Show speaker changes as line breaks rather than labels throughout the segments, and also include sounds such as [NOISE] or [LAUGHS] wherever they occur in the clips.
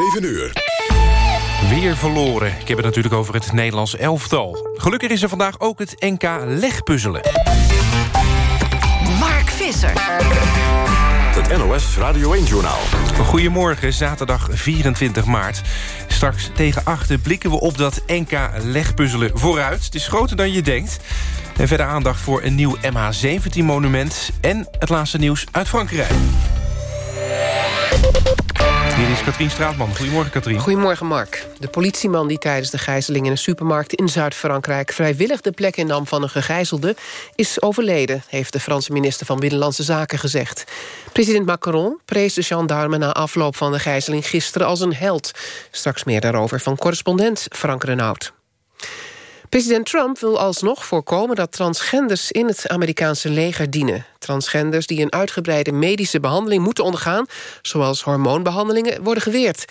7 uur.
Weer verloren. Ik heb het natuurlijk over het Nederlands elftal. Gelukkig is er vandaag ook het NK legpuzzelen.
Mark Visser.
Het NOS Radio 1-journaal.
Goedemorgen, zaterdag 24 maart. Straks tegen achter blikken we op dat NK legpuzzelen vooruit. Het is groter dan je denkt. En verder aandacht voor een nieuw MH17-monument... en het laatste nieuws uit Frankrijk. Hier is Katrien Straatman. Goedemorgen, Katrien.
Goedemorgen, Mark. De politieman die tijdens de gijzeling in een supermarkt in Zuid-Frankrijk... vrijwillig de plek innam van een gegijzelde, is overleden... heeft de Franse minister van Binnenlandse Zaken gezegd. President Macron prees de gendarme na afloop van de gijzeling gisteren als een held. Straks meer daarover van correspondent Frank Renaud. President Trump wil alsnog voorkomen dat transgenders in het Amerikaanse leger dienen. Transgenders die een uitgebreide medische behandeling moeten ondergaan... zoals hormoonbehandelingen, worden geweerd.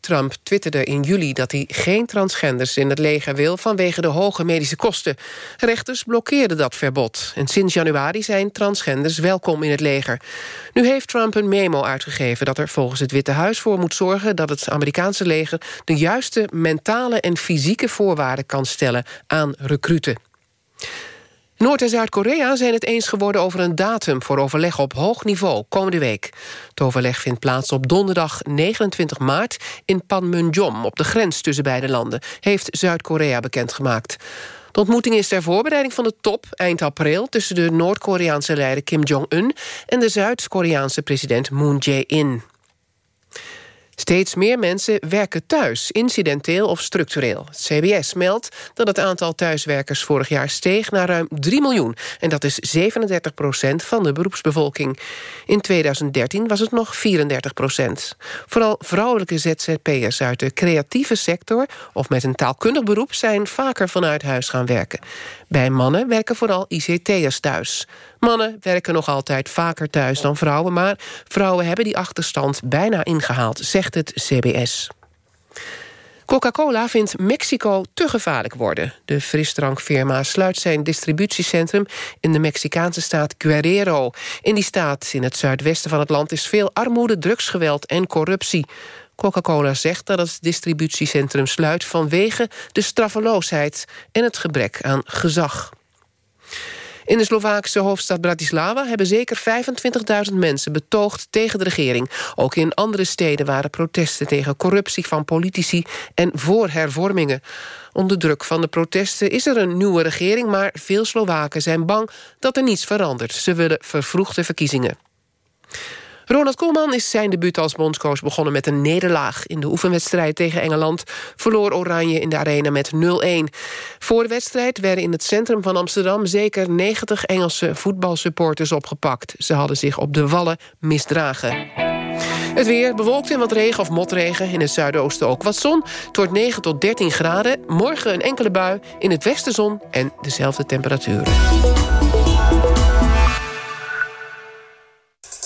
Trump twitterde in juli dat hij geen transgenders in het leger wil... vanwege de hoge medische kosten. Rechters blokkeerden dat verbod. En sinds januari zijn transgenders welkom in het leger. Nu heeft Trump een memo uitgegeven dat er volgens het Witte Huis voor moet zorgen... dat het Amerikaanse leger de juiste mentale en fysieke voorwaarden kan stellen aan recruten. Noord- en Zuid-Korea zijn het eens geworden over een datum... voor overleg op hoog niveau komende week. Het overleg vindt plaats op donderdag 29 maart... in Panmunjom, op de grens tussen beide landen... heeft Zuid-Korea bekendgemaakt. De ontmoeting is ter voorbereiding van de top eind april... tussen de Noord-Koreaanse leider Kim Jong-un... en de Zuid-Koreaanse president Moon Jae-in. Steeds meer mensen werken thuis, incidenteel of structureel. Het CBS meldt dat het aantal thuiswerkers vorig jaar steeg naar ruim 3 miljoen. En dat is 37 procent van de beroepsbevolking. In 2013 was het nog 34 procent. Vooral vrouwelijke ZZP'ers uit de creatieve sector... of met een taalkundig beroep zijn vaker vanuit huis gaan werken. Bij mannen werken vooral ICT'ers thuis. Mannen werken nog altijd vaker thuis dan vrouwen... maar vrouwen hebben die achterstand bijna ingehaald, zegt het CBS. Coca-Cola vindt Mexico te gevaarlijk worden. De frisdrankfirma sluit zijn distributiecentrum... in de Mexicaanse staat Guerrero. In die staat, in het zuidwesten van het land... is veel armoede, drugsgeweld en corruptie. Coca-Cola zegt dat het distributiecentrum sluit... vanwege de straffeloosheid en het gebrek aan gezag. In de Slovaakse hoofdstad Bratislava hebben zeker 25.000 mensen betoogd tegen de regering. Ook in andere steden waren protesten tegen corruptie van politici en voor hervormingen. Onder druk van de protesten is er een nieuwe regering... maar veel Slowaken zijn bang dat er niets verandert. Ze willen vervroegde verkiezingen. Ronald Koeman is zijn debuut als bondscoach begonnen met een nederlaag. In de oefenwedstrijd tegen Engeland verloor Oranje in de arena met 0-1. Voor de wedstrijd werden in het centrum van Amsterdam... zeker 90 Engelse voetbalsupporters opgepakt. Ze hadden zich op de wallen misdragen. Het weer bewolkt en wat regen of motregen. In het zuidoosten ook wat zon. Het wordt 9 tot 13 graden. Morgen een enkele bui. In het westen zon en dezelfde temperatuur.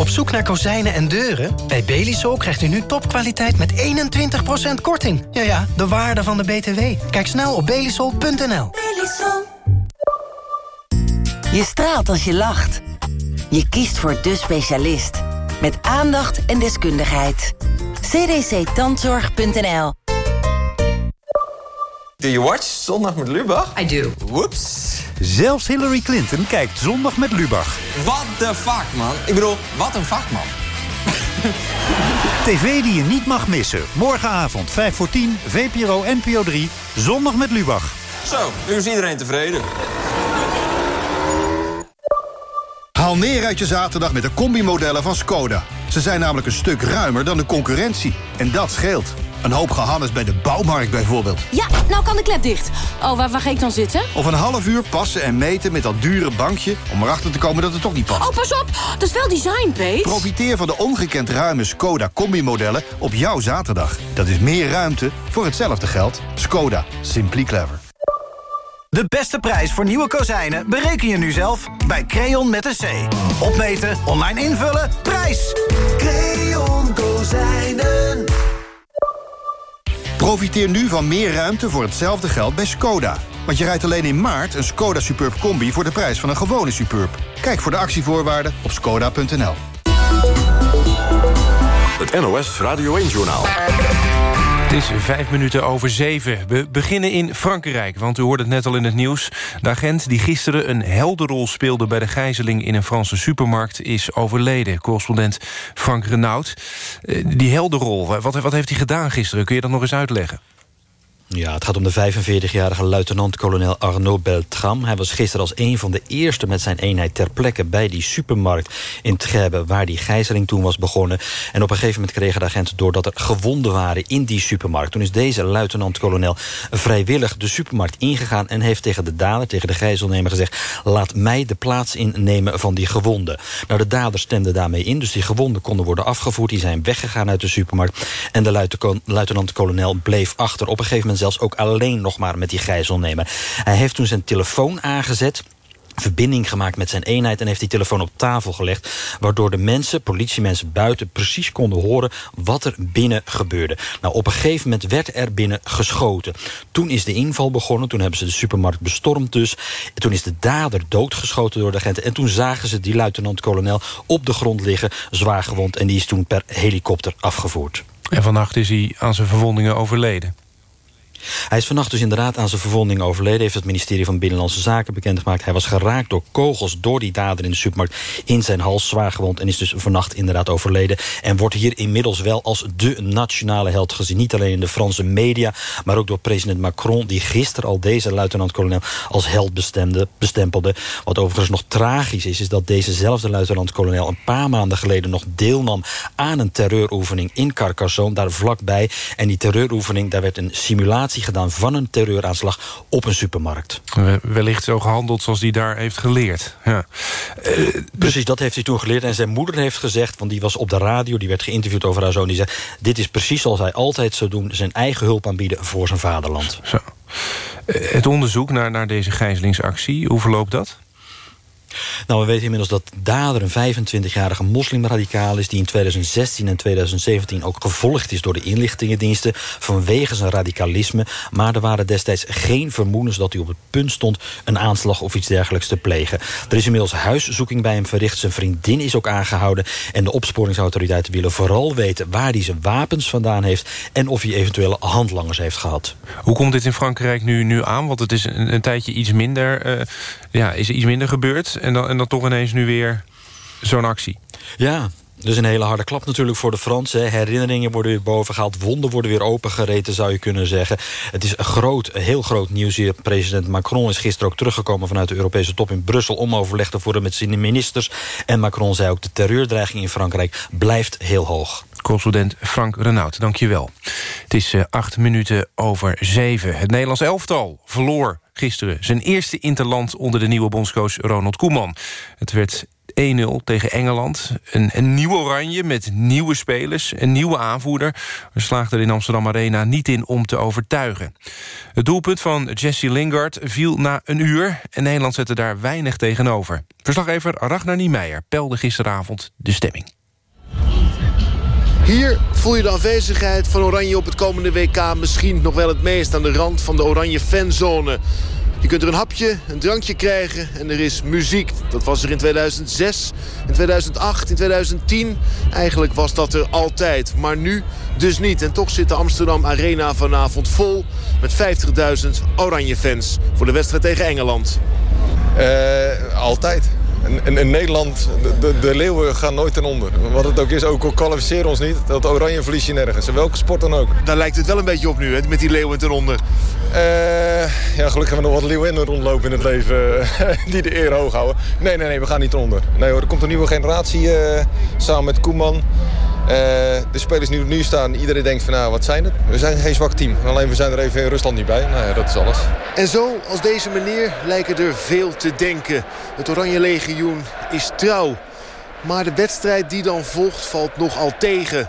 Op zoek naar kozijnen en deuren? Bij Belisol krijgt u nu topkwaliteit met 21% korting. Ja ja, de waarde van de BTW. Kijk snel op belisol.nl.
Je straalt als je lacht. Je kiest voor de specialist. Met aandacht en deskundigheid. cdctandzorg.nl
Do you watch Zondag met Lubach?
I do.
Whoops.
Zelfs Hillary Clinton kijkt zondag met Lubach.
What the fuck, man? Ik bedoel, wat een vakman. [LAUGHS]
TV die je niet mag missen. Morgenavond 5 voor 10, VPRO NPO 3, zondag met Lubach.
Zo, nu is iedereen tevreden.
Haal neer uit je zaterdag met de combimodellen van Skoda. Ze zijn namelijk een stuk ruimer dan de concurrentie. En dat scheelt. Een hoop gehannes bij de bouwmarkt bijvoorbeeld.
Ja, nou kan de klep dicht. Oh, waar, waar ga ik dan zitten?
Of een half uur passen en meten met dat dure bankje... om erachter te komen dat het toch niet past.
Oh, pas op! Dat is wel design, Pete.
Profiteer van de ongekend ruime Skoda Combi-modellen op jouw zaterdag. Dat is meer ruimte voor hetzelfde geld. Skoda. Simply clever.
De beste prijs voor nieuwe kozijnen bereken je nu zelf bij Creon met een C. Opmeten, online invullen, prijs!
Creon Kozijnen.
Profiteer nu van meer ruimte voor hetzelfde geld bij Skoda. Want je rijdt alleen in maart een Skoda Superb Combi... voor de prijs van een gewone Superb. Kijk voor de actievoorwaarden op skoda.nl.
Het NOS Radio 1-journaal.
Het is vijf minuten over zeven. We beginnen in Frankrijk, want u hoorde het net al in het nieuws. De agent die gisteren een helderrol speelde... bij de gijzeling in een Franse supermarkt is overleden. Correspondent Frank Renaud. Eh, Die helderrol, wat, wat heeft hij gedaan gisteren? Kun je dat nog eens uitleggen?
Ja, het gaat om de 45-jarige luitenant-kolonel Arnaud Beltram. Hij was gisteren als een van de eerste met zijn eenheid ter plekke... bij die supermarkt in Trèbes, waar die gijzeling toen was begonnen. En op een gegeven moment kregen de agenten door dat er gewonden waren in die supermarkt. Toen is deze luitenant-kolonel vrijwillig de supermarkt ingegaan... en heeft tegen de dader, tegen de gijzelnemer gezegd... laat mij de plaats innemen van die gewonden. Nou, de dader stemde daarmee in, dus die gewonden konden worden afgevoerd. Die zijn weggegaan uit de supermarkt. En de luitenant-kolonel bleef achter. Op een gegeven moment zelfs ook alleen nog maar met die gijzelnemer. Hij heeft toen zijn telefoon aangezet verbinding gemaakt met zijn eenheid... en heeft die telefoon op tafel gelegd... waardoor de mensen, politiemensen buiten... precies konden horen wat er binnen gebeurde. Nou, op een gegeven moment werd er binnen geschoten. Toen is de inval begonnen, toen hebben ze de supermarkt bestormd dus. Toen is de dader doodgeschoten door de agenten... en toen zagen ze die luitenant-kolonel op de grond liggen... zwaar gewond en die is toen per helikopter afgevoerd.
En vannacht is hij aan zijn verwondingen overleden.
Hij is vannacht dus inderdaad aan zijn verwonding overleden... heeft het ministerie van Binnenlandse Zaken bekendgemaakt. Hij was geraakt door kogels door die dader in de supermarkt... in zijn hals zwaar gewond en is dus vannacht inderdaad overleden. En wordt hier inmiddels wel als de nationale held gezien. Niet alleen in de Franse media, maar ook door president Macron... die gisteren al deze luitenant-kolonel als held bestempelde. Wat overigens nog tragisch is, is dat dezezelfde luitenant-kolonel... een paar maanden geleden nog deelnam aan een terreuroefening in Carcassonne... daar vlakbij. En die terreuroefening, daar werd een simulatie gedaan van een terreuraanslag op een supermarkt.
Wellicht zo gehandeld zoals hij daar heeft geleerd. Ja.
Uh, Precies, dat heeft hij toen geleerd. En zijn moeder heeft gezegd, want die was op de radio... die werd geïnterviewd over haar zoon. Die zei, dit is precies zoals hij altijd zou doen... zijn eigen hulp aanbieden voor zijn vaderland.
Zo. Uh, het onderzoek naar, naar deze gijzelingsactie, hoe verloopt dat?
Nou, we weten inmiddels dat Dader een 25-jarige moslimradicaal is... die in 2016 en 2017 ook gevolgd is door de inlichtingendiensten... vanwege zijn radicalisme. Maar er waren destijds geen vermoedens dat hij op het punt stond... een aanslag of iets dergelijks te plegen. Er is inmiddels huiszoeking bij hem verricht. Zijn vriendin is ook aangehouden. En de opsporingsautoriteiten willen vooral weten... waar hij zijn wapens vandaan heeft... en of hij eventuele handlangers heeft gehad.
Hoe komt dit in Frankrijk nu, nu aan? Want het is een, tijdje iets minder, uh, ja, is iets minder gebeurd... En dan, en dan toch ineens nu weer zo'n actie.
Ja, dus een hele harde klap natuurlijk voor de Fransen. Herinneringen worden weer boven gehaald. Wonden worden weer opengereten, zou je kunnen zeggen. Het is groot, heel groot nieuws hier. President Macron is gisteren ook teruggekomen vanuit de Europese top in Brussel... om overleg te voeren met zijn ministers. En Macron zei ook, de terreurdreiging in Frankrijk blijft heel hoog.
Correspondent Frank Renaud, dank je wel. Het is uh, acht minuten over zeven. Het Nederlands elftal verloor gisteren zijn eerste interland... onder de nieuwe bondscoach Ronald Koeman. Het werd 1-0 tegen Engeland. Een, een nieuw oranje met nieuwe spelers, een nieuwe aanvoerder. We slaagden er in Amsterdam Arena niet in om te overtuigen. Het doelpunt van Jesse Lingard viel na een uur... en Nederland zette daar weinig tegenover. Verslaggever Ragnar Niemeyer pelde gisteravond de stemming.
Hier voel je de aanwezigheid van Oranje op het komende WK... misschien nog wel het meest aan de rand van de Oranje fanzone. Je kunt er een hapje, een drankje krijgen en er is muziek. Dat was er in 2006, in 2008, in 2010. Eigenlijk was dat er altijd, maar nu dus niet. En toch zit de Amsterdam Arena vanavond vol met 50.000 Oranje fans... voor de wedstrijd tegen Engeland.
Uh, altijd. In, in, Nederland, de, de, leeuwen gaan nooit ten onder. Wat het ook is, ook al kwalificeren ons niet, dat oranje verlies je nergens. In welke sport dan ook.
Daar lijkt het wel een beetje op nu, hè, met die leeuwen ten onder.
Uh, ja, gelukkig hebben we nog wat leeuwinnen rondlopen in het leven die de eer hoog houden. Nee, nee, nee, we gaan niet ten onder. Nee hoor, er komt een nieuwe generatie uh, samen met Koeman. Eh, de spelers die nu staan, iedereen denkt van nou, wat zijn het? We zijn geen zwak team. Alleen we zijn er even in Rusland niet bij. Nou ja, dat is alles.
En zo, als deze meneer, lijken er veel te denken. Het Oranje Legioen is trouw. Maar de wedstrijd die dan volgt valt nogal tegen.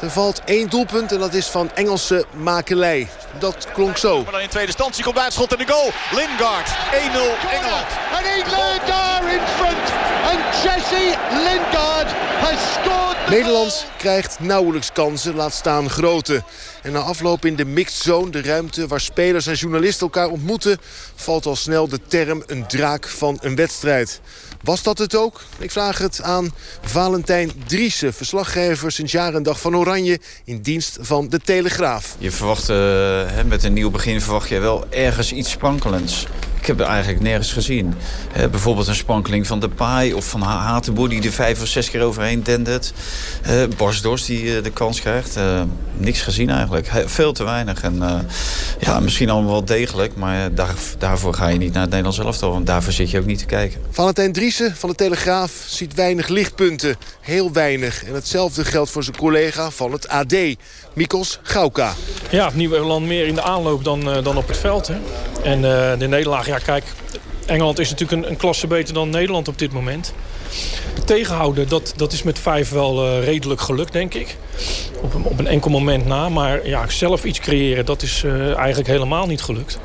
Er valt één doelpunt en dat is van Engelse makelij. Dat klonk zo.
Maar dan in tweede instantie komt bij schot en de goal. Lingard, 1-0 Engeland.
And England are in front. And Jesse Lingard has scored.
Nederland krijgt nauwelijks kansen, laat staan grote. En na afloop in de mixed zone, de ruimte waar spelers en journalisten elkaar ontmoeten... valt al snel de term een draak van een wedstrijd. Was dat het ook? Ik vraag het aan Valentijn Driessen, verslaggever sinds jaren en dag van Oranje... in dienst van de Telegraaf.
Je verwacht, uh, met een nieuw begin verwacht je wel ergens iets sprankelends. Ik heb er eigenlijk nergens gezien. Uh, bijvoorbeeld een sprankeling van de paai of van Hatenboer... die er vijf of zes keer overheen dendert. Uh, Borsdorst die de kans krijgt. niks gezien eigenlijk. Veel te weinig. En, ja, misschien allemaal wel degelijk... maar daar, daarvoor ga je niet naar het Nederlands elftal. Want daarvoor zit je ook niet te kijken.
Valentijn Driessen van de Telegraaf ziet weinig lichtpunten. Heel weinig. En hetzelfde geldt voor zijn collega van het AD, Mikos Gauka.
Ja, Nieuw-Ierland meer in de aanloop dan, uh, dan op het veld. Hè. En uh, de nederlaag, ja kijk, Engeland is natuurlijk een, een, klasse beter dan Nederland op dit moment. Tegenhouden, dat, dat is met vijf wel uh, redelijk gelukt, denk ik. Op een, op een enkel moment na. Maar ja, zelf iets creëren, dat is eigenlijk helemaal niet gelukt.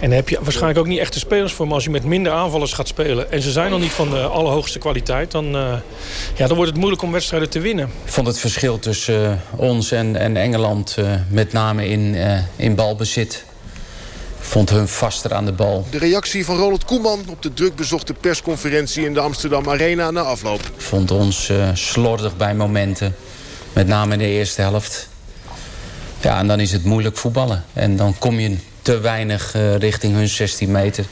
En daar heb je waarschijnlijk ook niet echt de spelers voor. Maar als je met minder aanvallers gaat spelen... en ze zijn nog niet van de allerhoogste kwaliteit... dan, uh, ja, dan wordt het moeilijk om wedstrijden te winnen.
Ik vond het verschil tussen ons en, en Engeland... Met name in, in balbezit. Vond hun vaster aan de bal.
De reactie van Ronald Koeman op de drukbezochte persconferentie... in de Amsterdam Arena na afloop.
Vond ons slordig bij momenten. Met name in de eerste helft. Ja, en dan is het moeilijk voetballen. En dan kom je te weinig uh, richting hun 16 meter.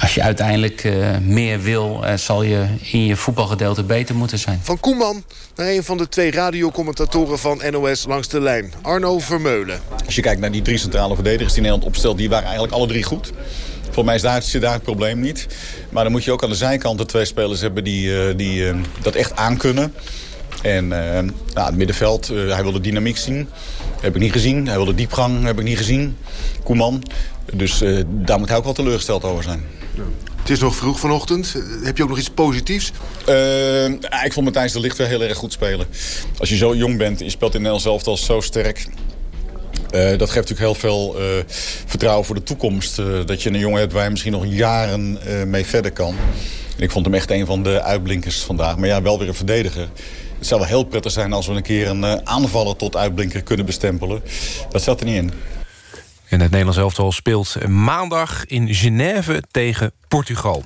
Als je uiteindelijk uh, meer wil, uh, zal je in je voetbalgedeelte beter moeten zijn.
Van Koeman naar een van de twee radiocommentatoren van NOS langs de lijn. Arno Vermeulen.
Als je kijkt naar die drie centrale verdedigers die Nederland opstelt... die waren eigenlijk alle drie goed. Volgens mij is daar, zit daar het probleem niet. Maar dan moet je ook aan de zijkant de twee spelers hebben die, die dat echt aankunnen. En uh, nou, het middenveld, uh, hij wilde dynamiek zien. Heb ik niet gezien. Hij wilde diepgang, heb ik niet gezien. Koeman. Dus uh, daar moet hij ook wel teleurgesteld over zijn.
Het is nog vroeg vanochtend. Heb je ook nog iets positiefs?
ik vond Matthijs de Licht wel heel erg goed spelen. Als je zo jong bent en je speelt in Nederland zelf al zo sterk... Uh, dat geeft natuurlijk heel veel uh, vertrouwen voor de toekomst. Dat je een jongen hebt waar je misschien nog jaren mee verder kan. Ik vond hem echt een van de uitblinkers vandaag. Maar ja, wel weer een verdediger. Het zou wel heel prettig zijn als we een keer een aanvaller tot uitblinker kunnen bestempelen. Dat zat er niet in.
En het Nederlands elftal speelt maandag in Genève tegen Portugal.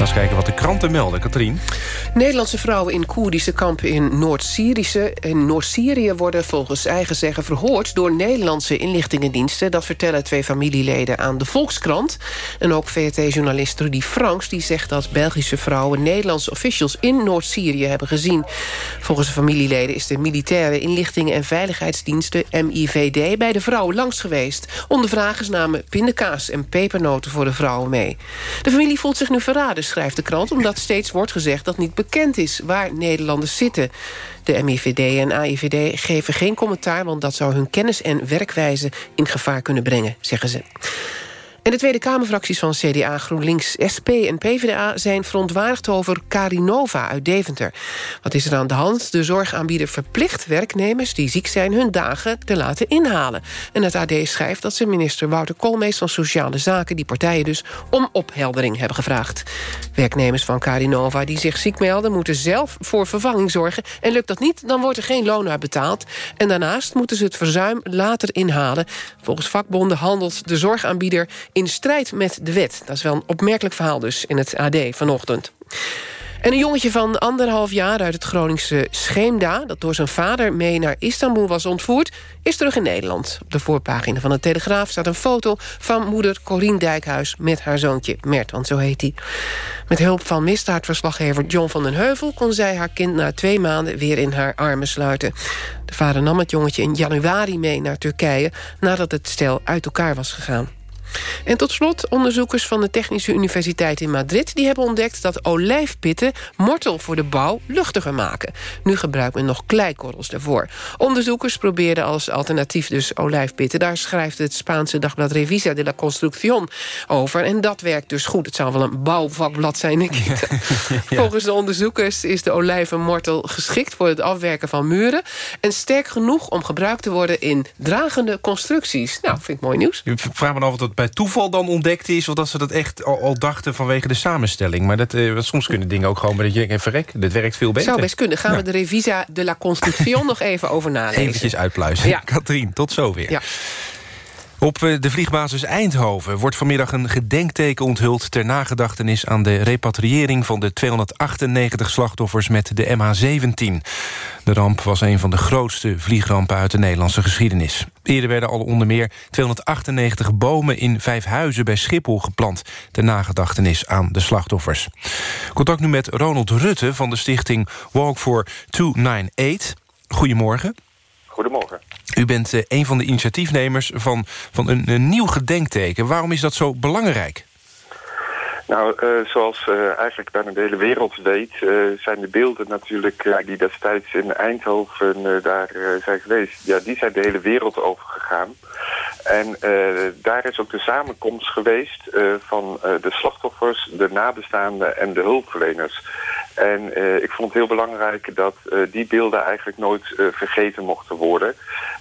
Eens kijken wat de kranten melden. Katrien?
Nederlandse vrouwen in Koerdische kampen in Noord-Syrië Noord worden volgens eigen zeggen verhoord door Nederlandse inlichtingendiensten. Dat vertellen twee familieleden aan de Volkskrant. En ook VRT-journalist Rudy Franks die zegt dat Belgische vrouwen Nederlandse officials in Noord-Syrië hebben gezien. Volgens de familieleden is de militaire inlichtingen en veiligheidsdiensten MIVD bij de vrouwen langs geweest. Ondervragers namen pindakaas en pepernoten voor de vrouwen mee. De familie voelt zich nu verraden schrijft de krant... omdat steeds wordt gezegd dat niet bekend is waar Nederlanders zitten. De MIVD en AIVD geven geen commentaar... want dat zou hun kennis en werkwijze in gevaar kunnen brengen, zeggen ze. En de Tweede Kamerfracties van CDA, GroenLinks, SP en PvdA... zijn verontwaardigd over Carinova uit Deventer. Wat is er aan de hand? De zorgaanbieder verplicht werknemers die ziek zijn... hun dagen te laten inhalen. En het AD schrijft dat ze minister Wouter Koolmees van Sociale Zaken... die partijen dus om opheldering hebben gevraagd. Werknemers van Carinova die zich ziek melden... moeten zelf voor vervanging zorgen. En lukt dat niet, dan wordt er geen loon uitbetaald. En daarnaast moeten ze het verzuim later inhalen. Volgens vakbonden handelt de zorgaanbieder in strijd met de wet. Dat is wel een opmerkelijk verhaal dus in het AD vanochtend. En een jongetje van anderhalf jaar uit het Groningse Scheemda... dat door zijn vader mee naar Istanbul was ontvoerd... is terug in Nederland. Op de voorpagina van de Telegraaf staat een foto... van moeder Corien Dijkhuis met haar zoontje Mert, want zo heet hij. Met hulp van misdaadverslaggever John van den Heuvel... kon zij haar kind na twee maanden weer in haar armen sluiten. De vader nam het jongetje in januari mee naar Turkije... nadat het stel uit elkaar was gegaan. En tot slot, onderzoekers van de Technische Universiteit in Madrid... die hebben ontdekt dat olijfpitten mortel voor de bouw luchtiger maken. Nu gebruikt men nog kleikorrels daarvoor. Onderzoekers probeerden als alternatief dus olijfpitten. Daar schrijft het Spaanse dagblad Revisa de la Construcción over. En dat werkt dus goed. Het zou wel een bouwvakblad zijn, denk ik. [LAUGHS] Volgens de onderzoekers is de olijvenmortel geschikt... voor het afwerken van muren... en sterk genoeg om gebruikt te worden in dragende constructies. Nou, vind ik mooi nieuws.
Ik vraag me af of dat bij toeval dan ontdekt is... of dat ze dat echt al, al dachten vanwege de samenstelling. Maar dat, eh, soms kunnen dingen ook gewoon... dat je denkt, verrek, dit werkt veel beter.
Zou best kunnen. Gaan we de Revisa de la Construcción nog even over nalezen.
Eventjes uitpluizen.
Ja.
Katrien, tot zover.
Ja.
Op eh, de vliegbasis Eindhoven wordt vanmiddag een gedenkteken onthuld... ter nagedachtenis aan de repatriëring van de 298 slachtoffers met de MH17. De ramp was een van de grootste vliegrampen uit de Nederlandse geschiedenis. Eerder werden al onder meer 298 bomen in vijf huizen bij Schiphol geplant... ter nagedachtenis aan de slachtoffers. Contact nu met Ronald Rutte van de stichting Walk for 298. Goedemorgen.
Goedemorgen.
U bent eh, een van de initiatiefnemers van, van een, een nieuw gedenkteken. Waarom is dat zo belangrijk?
Nou, eh, zoals eh, eigenlijk bijna de hele wereld weet... eh, zijn de beelden natuurlijk die destijds in Eindhoven daar zijn geweest... ja, die zijn de hele wereld over gegaan. En daar is ook de samenkomst geweest van de slachtoffers, de nabestaanden en de hulpverleners. En ik vond het heel belangrijk dat die beelden eigenlijk nooit vergeten mochten worden.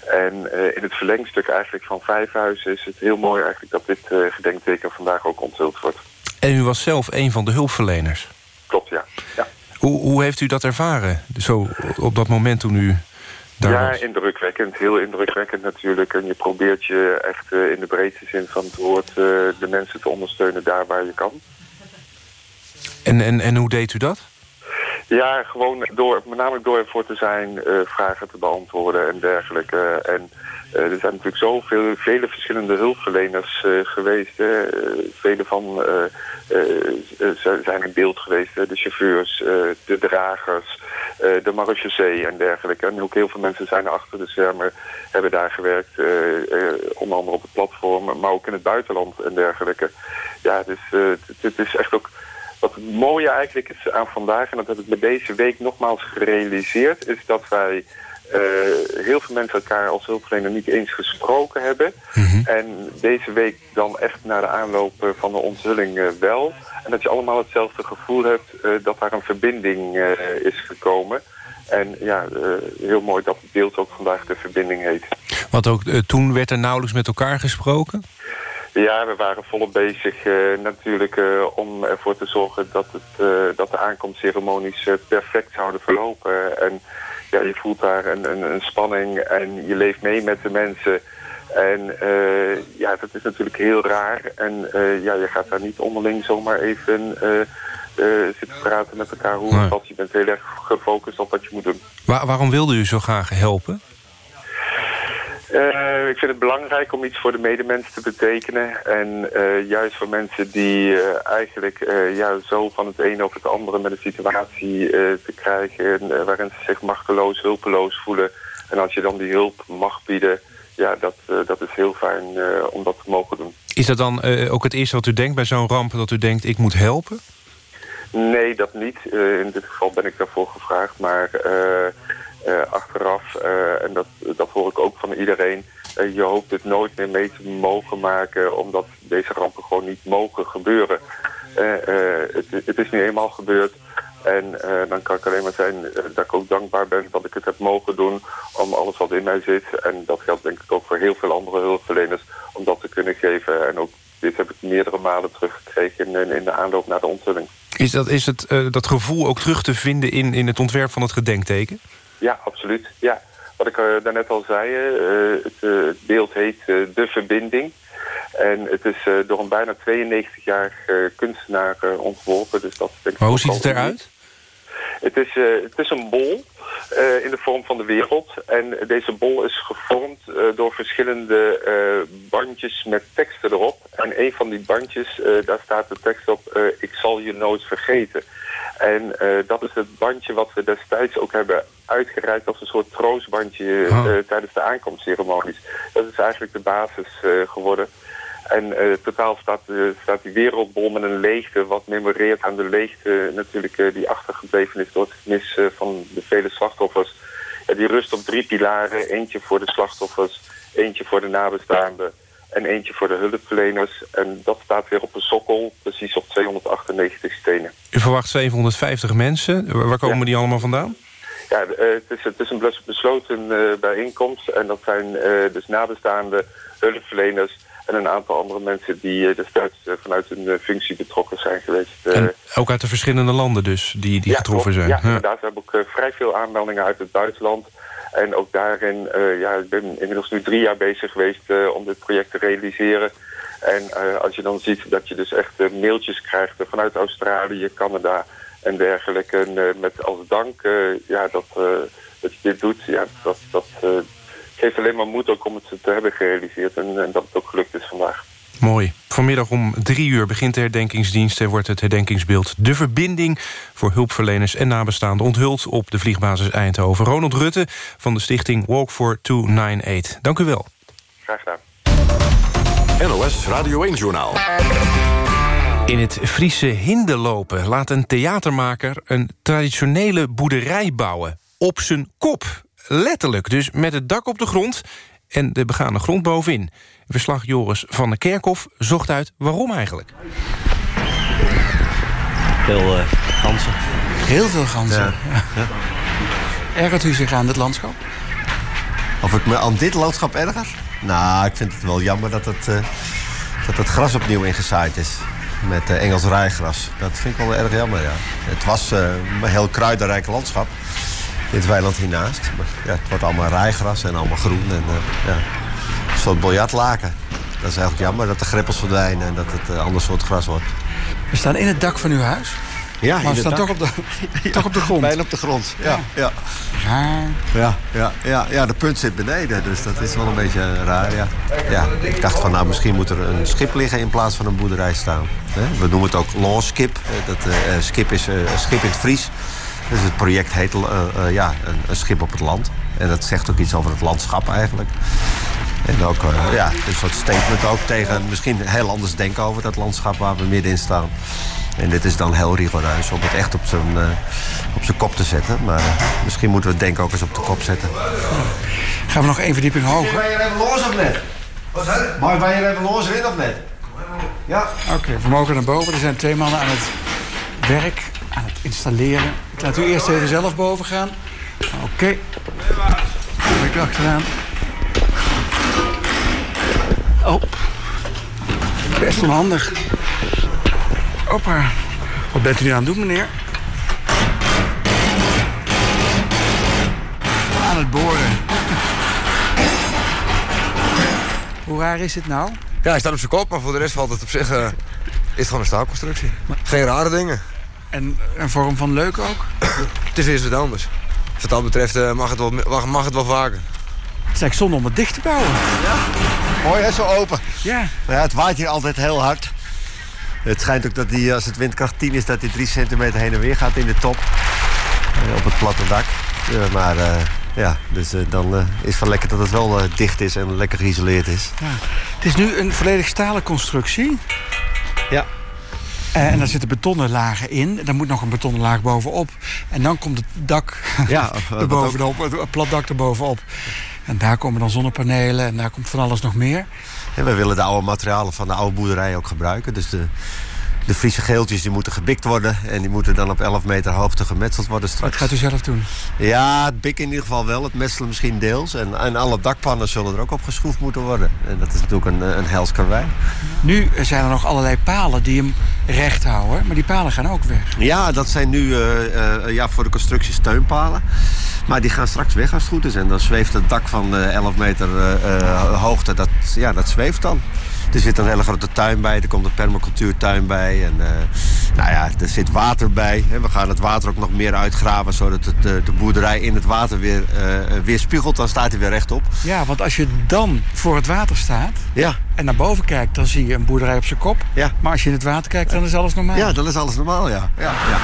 En in het verlengstuk eigenlijk van Vijfhuizen is het heel mooi eigenlijk dat dit gedenkteken vandaag ook onthuld wordt.
En u was zelf een van de hulpverleners.
Klopt, ja. ja.
Hoe, hoe heeft u dat ervaren? Zo op dat moment toen u daar
ja,
was?
indrukwekkend. Heel indrukwekkend natuurlijk. En je probeert je echt eh, in de breedste zin van het woord... eh, de mensen te ondersteunen daar waar je kan.
En, en, en hoe deed u dat?
Ja, gewoon door, met name door ervoor te zijn, eh, vragen te beantwoorden en dergelijke. En eh, er zijn natuurlijk zoveel, vele verschillende hulpverleners eh, geweest. Hè. Vele van zijn in beeld geweest. De chauffeurs, de dragers, de marechaussee en dergelijke. En ook heel veel mensen zijn er achter de schermen, hebben daar gewerkt. onder andere op het platform, maar ook in het buitenland en dergelijke. Ja, dus het is echt ook... Wat het mooie eigenlijk is aan vandaag, en dat heb ik met deze week nogmaals gerealiseerd, is dat wij eh, heel veel mensen elkaar als hulpverlener niet eens gesproken hebben. En deze week dan echt naar de aanloop eh, van de onthulling eh, wel. En dat je allemaal hetzelfde gevoel hebt dat daar een verbinding is gekomen. En ja, heel mooi dat het beeld ook vandaag de verbinding heet.
Want ook toen werd er nauwelijks met elkaar gesproken?
Ja, we waren volop bezig eh, natuurlijk eh, om ervoor te zorgen dat, het, eh, dat de aankomstceremonies perfect zouden verlopen. En ja, je voelt daar een, een, een spanning en je leeft mee met de mensen. En ja, dat is natuurlijk heel raar. En ja, je gaat daar niet onderling zomaar even zitten praten met elkaar hoe
Nee.
Je bent heel erg gefocust op wat je moet doen.
Wa- waarom wilde u zo graag helpen?
Eh, ik vind het belangrijk om iets voor de medemens te betekenen. En eh, juist voor mensen die eh, eigenlijk ja, zo van het een op het andere met een situatie te krijgen... waarin ze zich machteloos, hulpeloos voelen. En als je dan die hulp mag bieden, ja, dat, dat is heel fijn om dat te mogen doen.
Is dat dan ook het eerste wat u denkt bij zo'n ramp... dat u denkt, ik moet helpen?
Nee, dat niet. In dit geval ben ik daarvoor gevraagd. Maar achteraf, eh, en dat, dat hoor ik ook van iedereen... eh, je hoopt het nooit meer mee te mogen maken... omdat deze rampen gewoon niet mogen gebeuren. Eh, eh, het, het is nu eenmaal gebeurd. En eh, dan kan ik alleen maar zijn eh, dat ik ook dankbaar ben dat ik het heb mogen doen... om alles wat in mij zit. En dat geldt denk ik ook voor heel veel andere hulpverleners... om dat te kunnen geven. En ook dit heb ik meerdere malen teruggekregen in, in de aanloop naar de onthulling.
Is dat, is het, eh, dat gevoel ook terug te vinden in, in het ontwerp van het gedenkteken?
Ja, absoluut. Ja. Wat ik uh, daarnet al zei, het, uh, het, beeld heet De Verbinding. En het is door een bijna 92-jarige kunstenaar ontworpen. Dus dat
maar hoe ziet het eruit?
Het is, het is een bol uh, in de vorm van de wereld. En deze bol is gevormd uh, door verschillende bandjes met teksten erop. En een van die bandjes, daar staat de tekst op... ik zal je nooit vergeten. En dat is het bandje wat we destijds ook hebben uitgereikt... als een soort troostbandje oh. tijdens de aankomstceremonies. Dat is eigenlijk de basis geworden... En eh, totaal staat, eh, staat die wereldbol met een leegte... wat memoreert aan de leegte natuurlijk eh, die achtergebleven is... door het gemis van de vele slachtoffers. Die rust op drie pilaren. Eentje voor de slachtoffers, eentje voor de nabestaanden... en eentje voor de hulpverleners. En dat staat weer op een sokkel, precies op 298 stenen.
U verwacht 750 mensen. Waar komen die allemaal vandaan?
Ja, het, is, het is een bes- besloten bijeenkomst. En dat zijn dus nabestaanden, hulpverleners... en een aantal andere mensen die eh, destijds eh, vanuit hun eh, functie betrokken zijn geweest.
En ook uit de verschillende landen dus, die, die
ja,
getroffen
klopt.
zijn.
Ja, inderdaad. We hebben ook vrij veel aanmeldingen uit het buitenland. En ook daarin, ja, ik ben inmiddels nu drie jaar bezig geweest om dit project te realiseren. En als je dan ziet dat je dus echt mailtjes krijgt vanuit Australië, Canada en dergelijke. En met als dank ja, dat, dat je dit doet, ja, dat, dat geeft alleen maar moed ook om het te hebben gerealiseerd. En, en dat het ook gelukt is vandaag.
Mooi. Vanmiddag om drie uur begint de herdenkingsdienst... en wordt het herdenkingsbeeld De Verbinding... voor hulpverleners en nabestaanden onthuld op de vliegbasis Eindhoven. Ronald Rutte van de stichting Walk for 298. Dank u wel.
Graag gedaan.
NOS Radio 1-journaal.
In het Friese Hinderlopen laat een theatermaker... een traditionele boerderij bouwen. Op zijn kop. Letterlijk, dus met het dak op de grond... en de begane grond bovenin. Verslag Joris van der Kerkhof zocht uit waarom eigenlijk.
Veel uh, ganzen.
Heel veel ganzen.
Ja.
Ergert u zich aan dit landschap?
Of ik me aan dit landschap erger? Nou, ik vind het wel jammer dat het, uh, dat het gras opnieuw ingezaaid is. Met uh, Engels rijgras. Dat vind ik wel erg jammer, ja. Het was uh, een heel kruidenrijk landschap. Het weiland hiernaast. Maar ja, het wordt allemaal rijgras en allemaal groen. En, ja, een soort biljartlaken. Dat is eigenlijk jammer dat de greppels verdwijnen en dat het een ander soort gras wordt.
We staan in het dak van uw huis?
Ja,
maar we staan toch op, de, ja, [LAUGHS] toch op de grond?
Bijna op de grond, ja. ja. Ja, ja, ja, ja, de punt zit beneden, dus dat is wel een beetje raar, ja. ja. Ik dacht van, nou, misschien moet er een schip liggen in plaats van een boerderij staan. We noemen het ook longskip. Dat uh, skip is uh, schip in het Fries. Dus het project heet uh, ja, een, een, schip op het land. En dat zegt ook iets over het landschap eigenlijk. En ook uh, ja, een soort statement ook tegen misschien heel anders denken over dat landschap waar we middenin staan. En dit is dan heel rigoureus om het echt op zijn, uh, op zijn kop te zetten. Maar uh, misschien moeten we het denken ook eens op de kop zetten.
Gaan we nog één verdieping hoger?
Mag je er even los of net? Wat zei je? Mag je er even los in of net? Ja.
Oké, okay, we mogen naar boven. Er zijn twee mannen aan het werk, aan het installeren. Ik laat u eerst even zelf boven gaan. Oké. Okay. Kom ik achteraan. Oh. Best onhandig. Hoppa. Wat bent u nu aan het doen, meneer? Aan het boren. Hoe raar is het nou?
Ja, hij staat op zijn kop, maar voor de rest valt het op zich... Uh, is gewoon een staalconstructie. Geen rare dingen.
En een vorm van leuk ook?
het is eerst wat anders. Wat dat betreft uh, mag, het wel, mag het wel vaker.
Het is eigenlijk zonde om het dicht te bouwen.
Ja. Mooi, hè, zo open.
Ja.
ja. Het waait hier altijd heel hard. Het schijnt ook dat die, als het windkracht 10 is, dat hij 3 centimeter heen en weer gaat in de top. Uh, op het platte dak. Uh, maar uh, ja, dus dan is het wel lekker dat het wel dicht is en lekker geïsoleerd is.
Ja. Het is nu een volledig stalen constructie.
Ja.
En daar zitten betonnen lagen in. Er moet nog een betonnen laag bovenop. En dan komt het dak
ja, [LAUGHS]
erbovenop, het plat dak erbovenop. En daar komen dan zonnepanelen en daar komt van alles nog meer.
En we willen de oude materialen van de oude boerderij ook gebruiken. Dus de, de Friese geeltjes die moeten gebikt worden. En die moeten dan op 11 meter hoogte gemetseld worden straks.
Wat gaat u zelf doen?
Ja, het bikken in ieder geval wel. Het metselen misschien deels. En, en alle dakpannen zullen er ook op geschroefd moeten worden. En dat is natuurlijk een, een hels karwei.
Nu zijn er nog allerlei palen die hem recht houden. Maar die palen gaan ook weg.
Ja, dat zijn nu uh, uh, ja, voor de constructie steunpalen. Maar die gaan straks weg als het goed is. En dan zweeft het dak van uh, 11 meter hoogte, dat, ja, dat zweeft dan. Er zit een hele grote tuin bij, er komt een permacultuurtuin bij. En uh, nou ja, er zit water bij. We gaan het water ook nog meer uitgraven... zodat het, de, de boerderij in het water weer, uh, weer spiegelt. Dan staat hij weer rechtop.
Ja, want als je dan voor het water staat...
Ja.
en naar boven kijkt, dan zie je een boerderij op zijn kop.
Ja.
Maar als je in het water kijkt, dan is alles normaal.
Ja, dan is alles normaal, ja. ja, ja.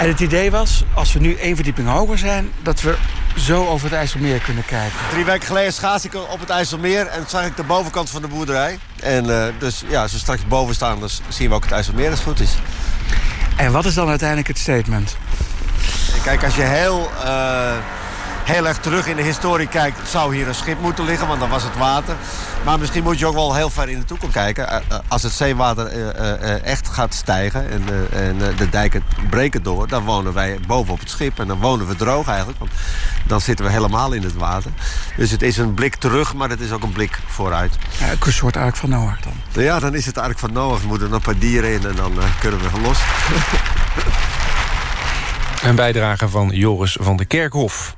En het idee was, als we nu één verdieping hoger zijn... dat we zo over het IJsselmeer kunnen kijken.
Drie weken geleden schaats ik op het IJsselmeer en zag ik de bovenkant van de boerderij. En uh, dus ja, als we straks boven staan, dan zien we ook het IJsselmeer als het goed is.
En wat is dan uiteindelijk het statement?
Kijk, als je heel... Uh, heel erg terug in de historie kijkt... zou hier een schip moeten liggen, want dan was het water. Maar misschien moet je ook wel heel ver in de toekomst kijken. Eh, eh, als het zeewater eh, echt gaat stijgen en, en de dijken breken door... dan wonen wij bovenop het schip en dan wonen we droog eigenlijk. Want dan zitten we helemaal in het water. Dus het is een blik terug, maar het is ook een blik vooruit.
Ja, een soort ark van Noach dan.
Ja, dan is het ark van Noach. Er moeten nog een paar dieren in en dan kunnen we los.
Een bijdrage van Joris van der Kerkhof.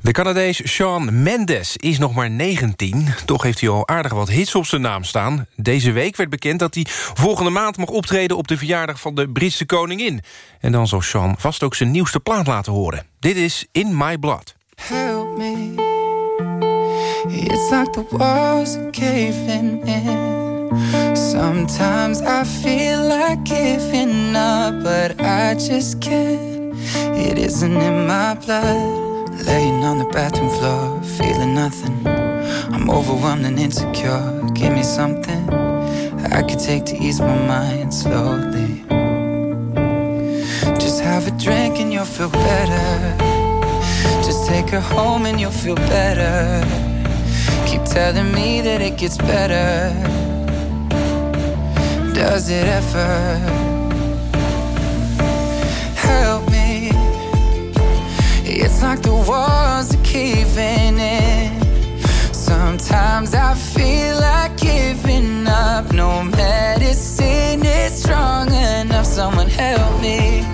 De Canadees Sean Mendes is nog maar 19. Toch heeft hij al aardig wat hits op zijn naam staan. Deze week werd bekend dat hij volgende maand mag optreden... op de verjaardag van de Britse koningin. En dan zal Sean vast ook zijn nieuwste plaat laten horen. Dit is In My Blood.
Help me It's like the walls caving in Sometimes I feel like giving up But I just can't It isn't in my blood Laying on the bathroom floor, feeling nothing. I'm overwhelmed and insecure. Give me something I could take to ease my mind slowly. Just have a drink and you'll feel better. Just take her home and you'll feel better. Keep telling me that it gets better. Does it ever? It's like the walls are caving in. Sometimes I feel like giving up. No medicine is strong enough. Someone help me.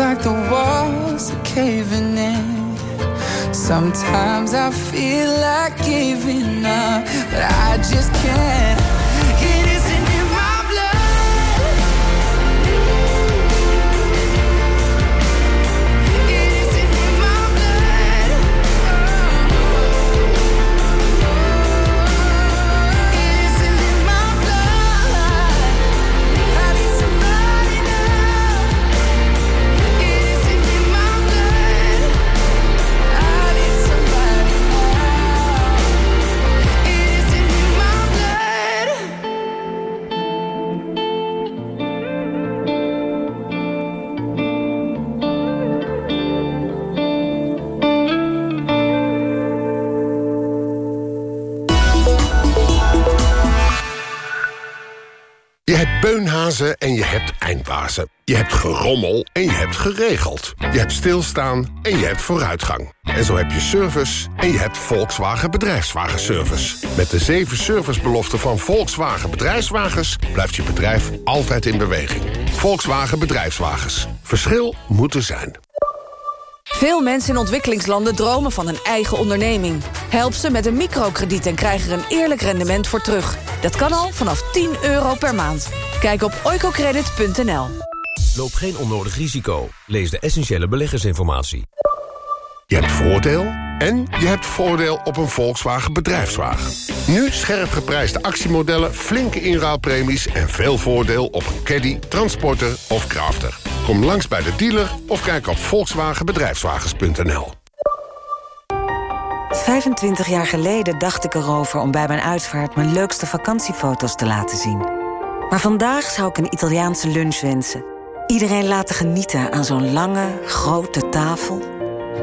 like the walls are caving in. Sometimes I feel like giving up, but I just can't.
En je hebt eindbazen. Je hebt gerommel en je hebt geregeld. Je hebt stilstaan en je hebt vooruitgang. En zo heb je service en je hebt Volkswagen Bedrijfswagenservice. Met de zeven servicebeloften van Volkswagen Bedrijfswagens... blijft je bedrijf altijd in beweging. Volkswagen Bedrijfswagens. Verschil moet er zijn.
Veel mensen in ontwikkelingslanden dromen van een eigen onderneming. Help ze met een microkrediet en krijg er een eerlijk rendement voor terug. Dat kan al vanaf 10 euro per maand. Kijk op oicocredit.nl.
Loop geen onnodig risico. Lees de essentiële beleggersinformatie.
Je hebt voordeel en je hebt voordeel op een Volkswagen bedrijfswagen. Nu scherp geprijsde actiemodellen, flinke inruilpremies... en veel voordeel op een caddy, transporter of crafter. Kom langs bij de dealer of kijk op volkswagenbedrijfswagens.nl.
25 jaar geleden dacht ik erover om bij mijn uitvaart... mijn leukste vakantiefoto's te laten zien. Maar vandaag zou ik een Italiaanse lunch wensen. Iedereen laten genieten aan zo'n lange, grote tafel.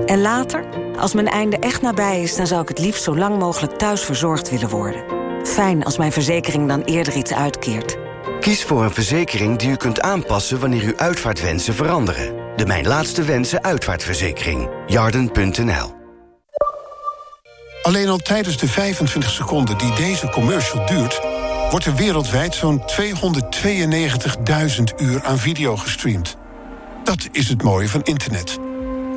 En later, als mijn einde echt nabij is... dan zou ik het liefst zo lang mogelijk thuis verzorgd willen worden. Fijn als mijn verzekering dan eerder iets uitkeert.
Kies voor een verzekering die u kunt aanpassen... wanneer uw uitvaartwensen veranderen. De Mijn Laatste Wensen uitvaartverzekering. Jarden.nl
Alleen al tijdens de 25 seconden die deze commercial duurt... wordt er wereldwijd zo'n 292.000 uur aan video gestreamd. Dat is het mooie van internet.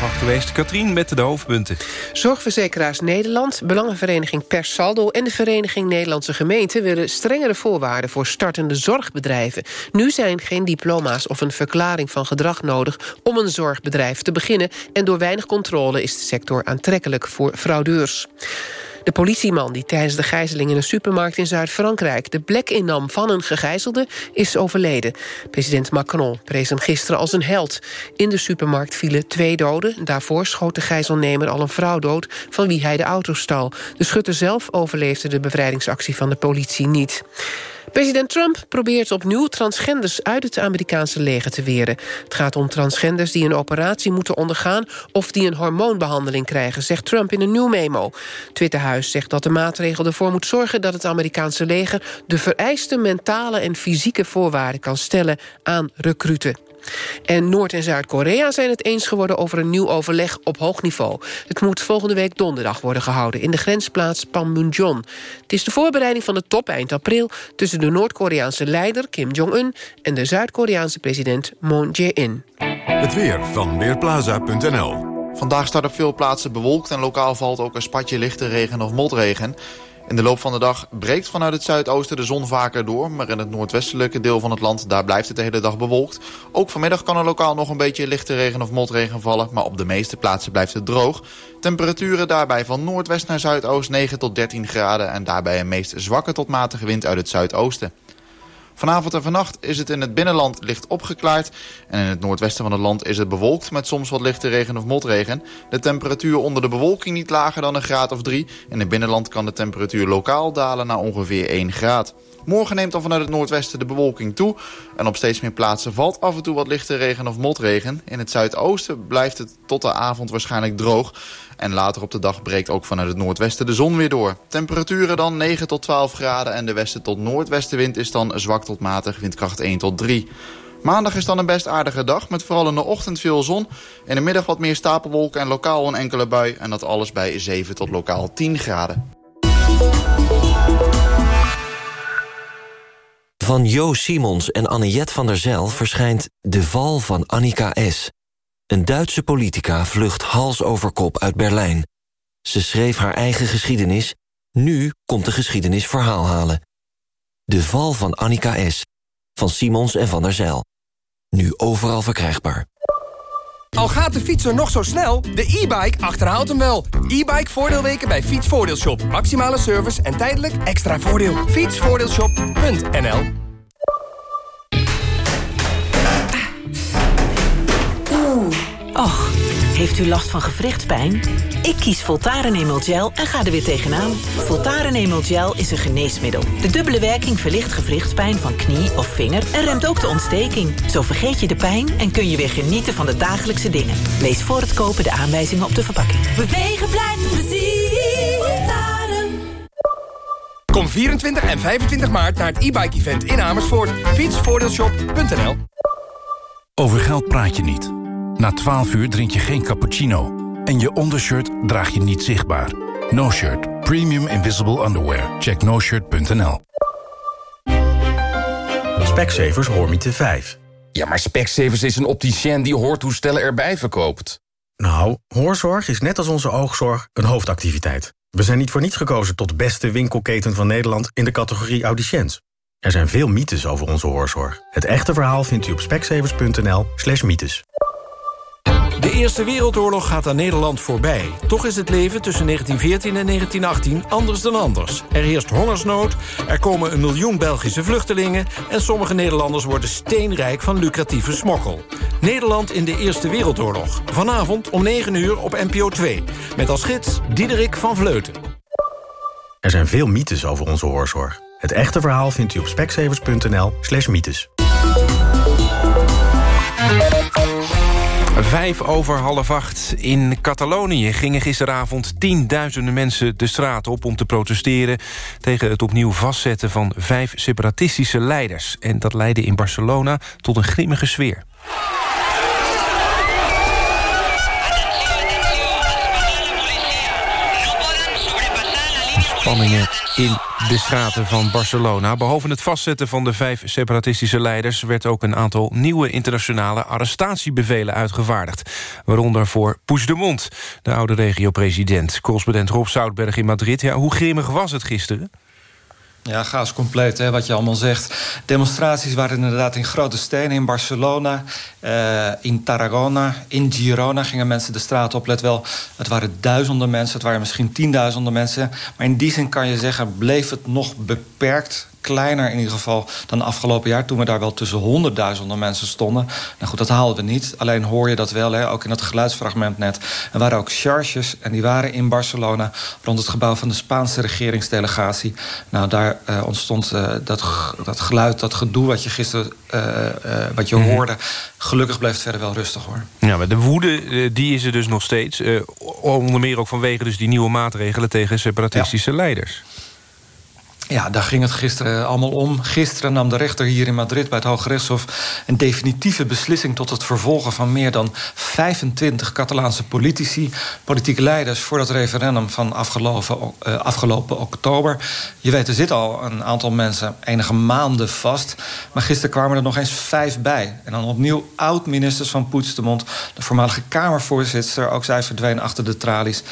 Half. Katrien met de hoofdpunten.
Zorgverzekeraars Nederland, Belangenvereniging Per Saldo... en de Vereniging Nederlandse Gemeenten... willen strengere voorwaarden voor startende zorgbedrijven. Nu zijn geen diploma's of een verklaring van gedrag nodig... om een zorgbedrijf te beginnen. En door weinig controle is de sector aantrekkelijk voor fraudeurs. De politieman die tijdens de gijzeling in een supermarkt in Zuid-Frankrijk... de plek innam van een gegijzelde, is overleden. President Macron prees hem gisteren als een held. In de supermarkt vielen twee doden. Daarvoor schoot de gijzelnemer al een vrouw dood... van wie hij de auto stal. De schutter zelf overleefde de bevrijdingsactie van de politie niet. President Trump probeert opnieuw transgenders uit het Amerikaanse leger te weren. Het gaat om transgenders die een operatie moeten ondergaan... of die een hormoonbehandeling krijgen, zegt Trump in een nieuw memo. Twitterhuis zegt dat de maatregel ervoor moet zorgen... dat het Amerikaanse leger de vereiste mentale en fysieke voorwaarden kan stellen aan recruten. En Noord- en Zuid-Korea zijn het eens geworden over een nieuw overleg op hoog niveau. Het moet volgende week donderdag worden gehouden in de grensplaats Panmunjom. Het is de voorbereiding van de top eind april tussen de Noord-Koreaanse leider Kim Jong-un en de Zuid-Koreaanse president Moon Jae-in.
Het weer van Weerplaza.nl
Vandaag staat op veel plaatsen bewolkt en lokaal valt ook een spatje lichte regen of motregen. In de loop van de dag breekt vanuit het zuidoosten de zon vaker door... maar in het noordwestelijke deel van het land daar blijft het de hele dag bewolkt. Ook vanmiddag kan er lokaal nog een beetje lichte regen of motregen vallen... maar op de meeste plaatsen blijft het droog. Temperaturen daarbij van noordwest naar zuidoost 9 tot 13 graden... en daarbij een meest zwakke tot matige wind uit het zuidoosten. Vanavond en vannacht is het in het binnenland licht opgeklaard... en in het noordwesten van het land is het bewolkt met soms wat lichte regen of motregen. De temperatuur onder de bewolking niet lager dan een graad of 3. In het binnenland kan de temperatuur lokaal dalen naar ongeveer 1 graad. Morgen neemt dan vanuit het noordwesten de bewolking toe... en op steeds meer plaatsen valt af en toe wat lichte regen of motregen. In het zuidoosten blijft het tot de avond waarschijnlijk droog... en later op de dag breekt ook vanuit het noordwesten de zon weer door. Temperaturen dan 9 tot 12 graden en de westen tot noordwestenwind is dan zwak tot matig, windkracht 1 tot 3. Maandag is dan een best aardige dag met vooral in de ochtend veel zon. In de middag wat meer stapelwolken en lokaal een enkele bui. En dat alles bij 7 tot lokaal 10 graden.
Van Jo Simons en Anniette van der Zijl verschijnt De Val van Annika S. Een Duitse politica vlucht hals over kop uit Berlijn. Ze schreef haar eigen geschiedenis. Nu komt de geschiedenis verhaal halen. De Val van Annika S. Van Simons en van der Zijl. Nu overal verkrijgbaar.
Al gaat de fietser nog zo snel, de e-bike achterhaalt hem wel. E-bike voordeelweken bij Fietsvoordeelshop. Maximale service en tijdelijk extra voordeel. Fietsvoordeelshop.nl
Oeh, och, heeft u last van gewrichtspijn? Ik kies Voltaren Emel Gel en ga er weer tegenaan. Voltaren Emel Gel is een geneesmiddel. De dubbele werking verlicht gewrichtspijn van knie of vinger... en remt ook de ontsteking. Zo vergeet je de pijn en kun je weer genieten van de dagelijkse dingen. Lees voor het kopen de aanwijzingen op de verpakking.
Bewegen blijft plezier. Voltaren.
Kom 24 en 25 maart naar het e-bike event in Amersfoort. Fietsvoordeelshop.nl
Over geld praat je niet. Na 12 uur drink je geen cappuccino. En je ondershirt draag je niet zichtbaar. No Shirt. Premium Invisible Underwear. Check noshirt.nl
Specsavers Hoormiete 5.
Ja, maar Specsavers is een opticien die hoortoestellen erbij verkoopt.
Nou, hoorzorg is net als onze oogzorg een hoofdactiviteit. We zijn niet voor niets gekozen tot beste winkelketen van Nederland... in de categorie audiciënt. Er zijn veel mythes over onze hoorzorg. Het echte verhaal vindt u op specsavers.nl slash mythes.
De Eerste Wereldoorlog gaat aan Nederland voorbij. Toch is het leven tussen 1914 en 1918 anders dan anders. Er heerst hongersnood, er komen een miljoen Belgische vluchtelingen... en sommige Nederlanders worden steenrijk van lucratieve smokkel. Nederland in de Eerste Wereldoorlog. Vanavond om 9 uur op NPO 2. Met als gids Diederik van Vleuten.
Er zijn veel mythes over onze hoorzorg. Het echte verhaal vindt u op specsavers.nl slash mythes.
Vijf over half acht. In Catalonië gingen gisteravond tienduizenden mensen de straat op... om te protesteren tegen het opnieuw vastzetten van vijf separatistische leiders. En dat leidde in Barcelona tot een grimmige sfeer. Spanningen in de straten van Barcelona. Behalve het vastzetten van de vijf separatistische leiders... werd ook een aantal nieuwe internationale arrestatiebevelen uitgevaardigd. Waaronder voor Puigdemont, de oude regio-president. Correspondent Rob Zoutberg in Madrid. Ja, hoe grimmig was het gisteren?
Ja, chaos compleet, hè, wat je allemaal zegt. Demonstraties waren inderdaad in grote steden. In Barcelona, uh, in Tarragona, in Girona gingen mensen de straat op. Let wel, het waren duizenden mensen, het waren misschien tienduizenden mensen. Maar in die zin kan je zeggen, bleef het nog beperkt kleiner in ieder geval dan afgelopen jaar... toen we daar wel tussen honderdduizenden mensen stonden. Nou goed, dat haalden we niet. Alleen hoor je dat wel, hè, ook in het geluidsfragment net. Er waren ook charges en die waren in Barcelona... rond het gebouw van de Spaanse regeringsdelegatie. Nou, daar uh, ontstond uh, dat, dat geluid, dat gedoe wat je gisteren uh, wat je hoorde. Gelukkig bleef het verder wel rustig, hoor.
Ja, maar de woede, die is er dus nog steeds. onder meer ook vanwege dus die nieuwe maatregelen... tegen separatistische ja. leiders.
Ja, daar ging het gisteren allemaal om. Gisteren nam de rechter hier in Madrid bij het Hooggerechtshof... een definitieve beslissing tot het vervolgen van meer dan 25 Catalaanse politici... politieke leiders voor dat referendum van afgelopen, uh, afgelopen oktober. Je weet, er zitten al een aantal mensen enige maanden vast. Maar gisteren kwamen er nog eens vijf bij. En dan opnieuw oud-ministers van Puigdemont... de voormalige Kamervoorzitter, ook zij verdween achter de tralies.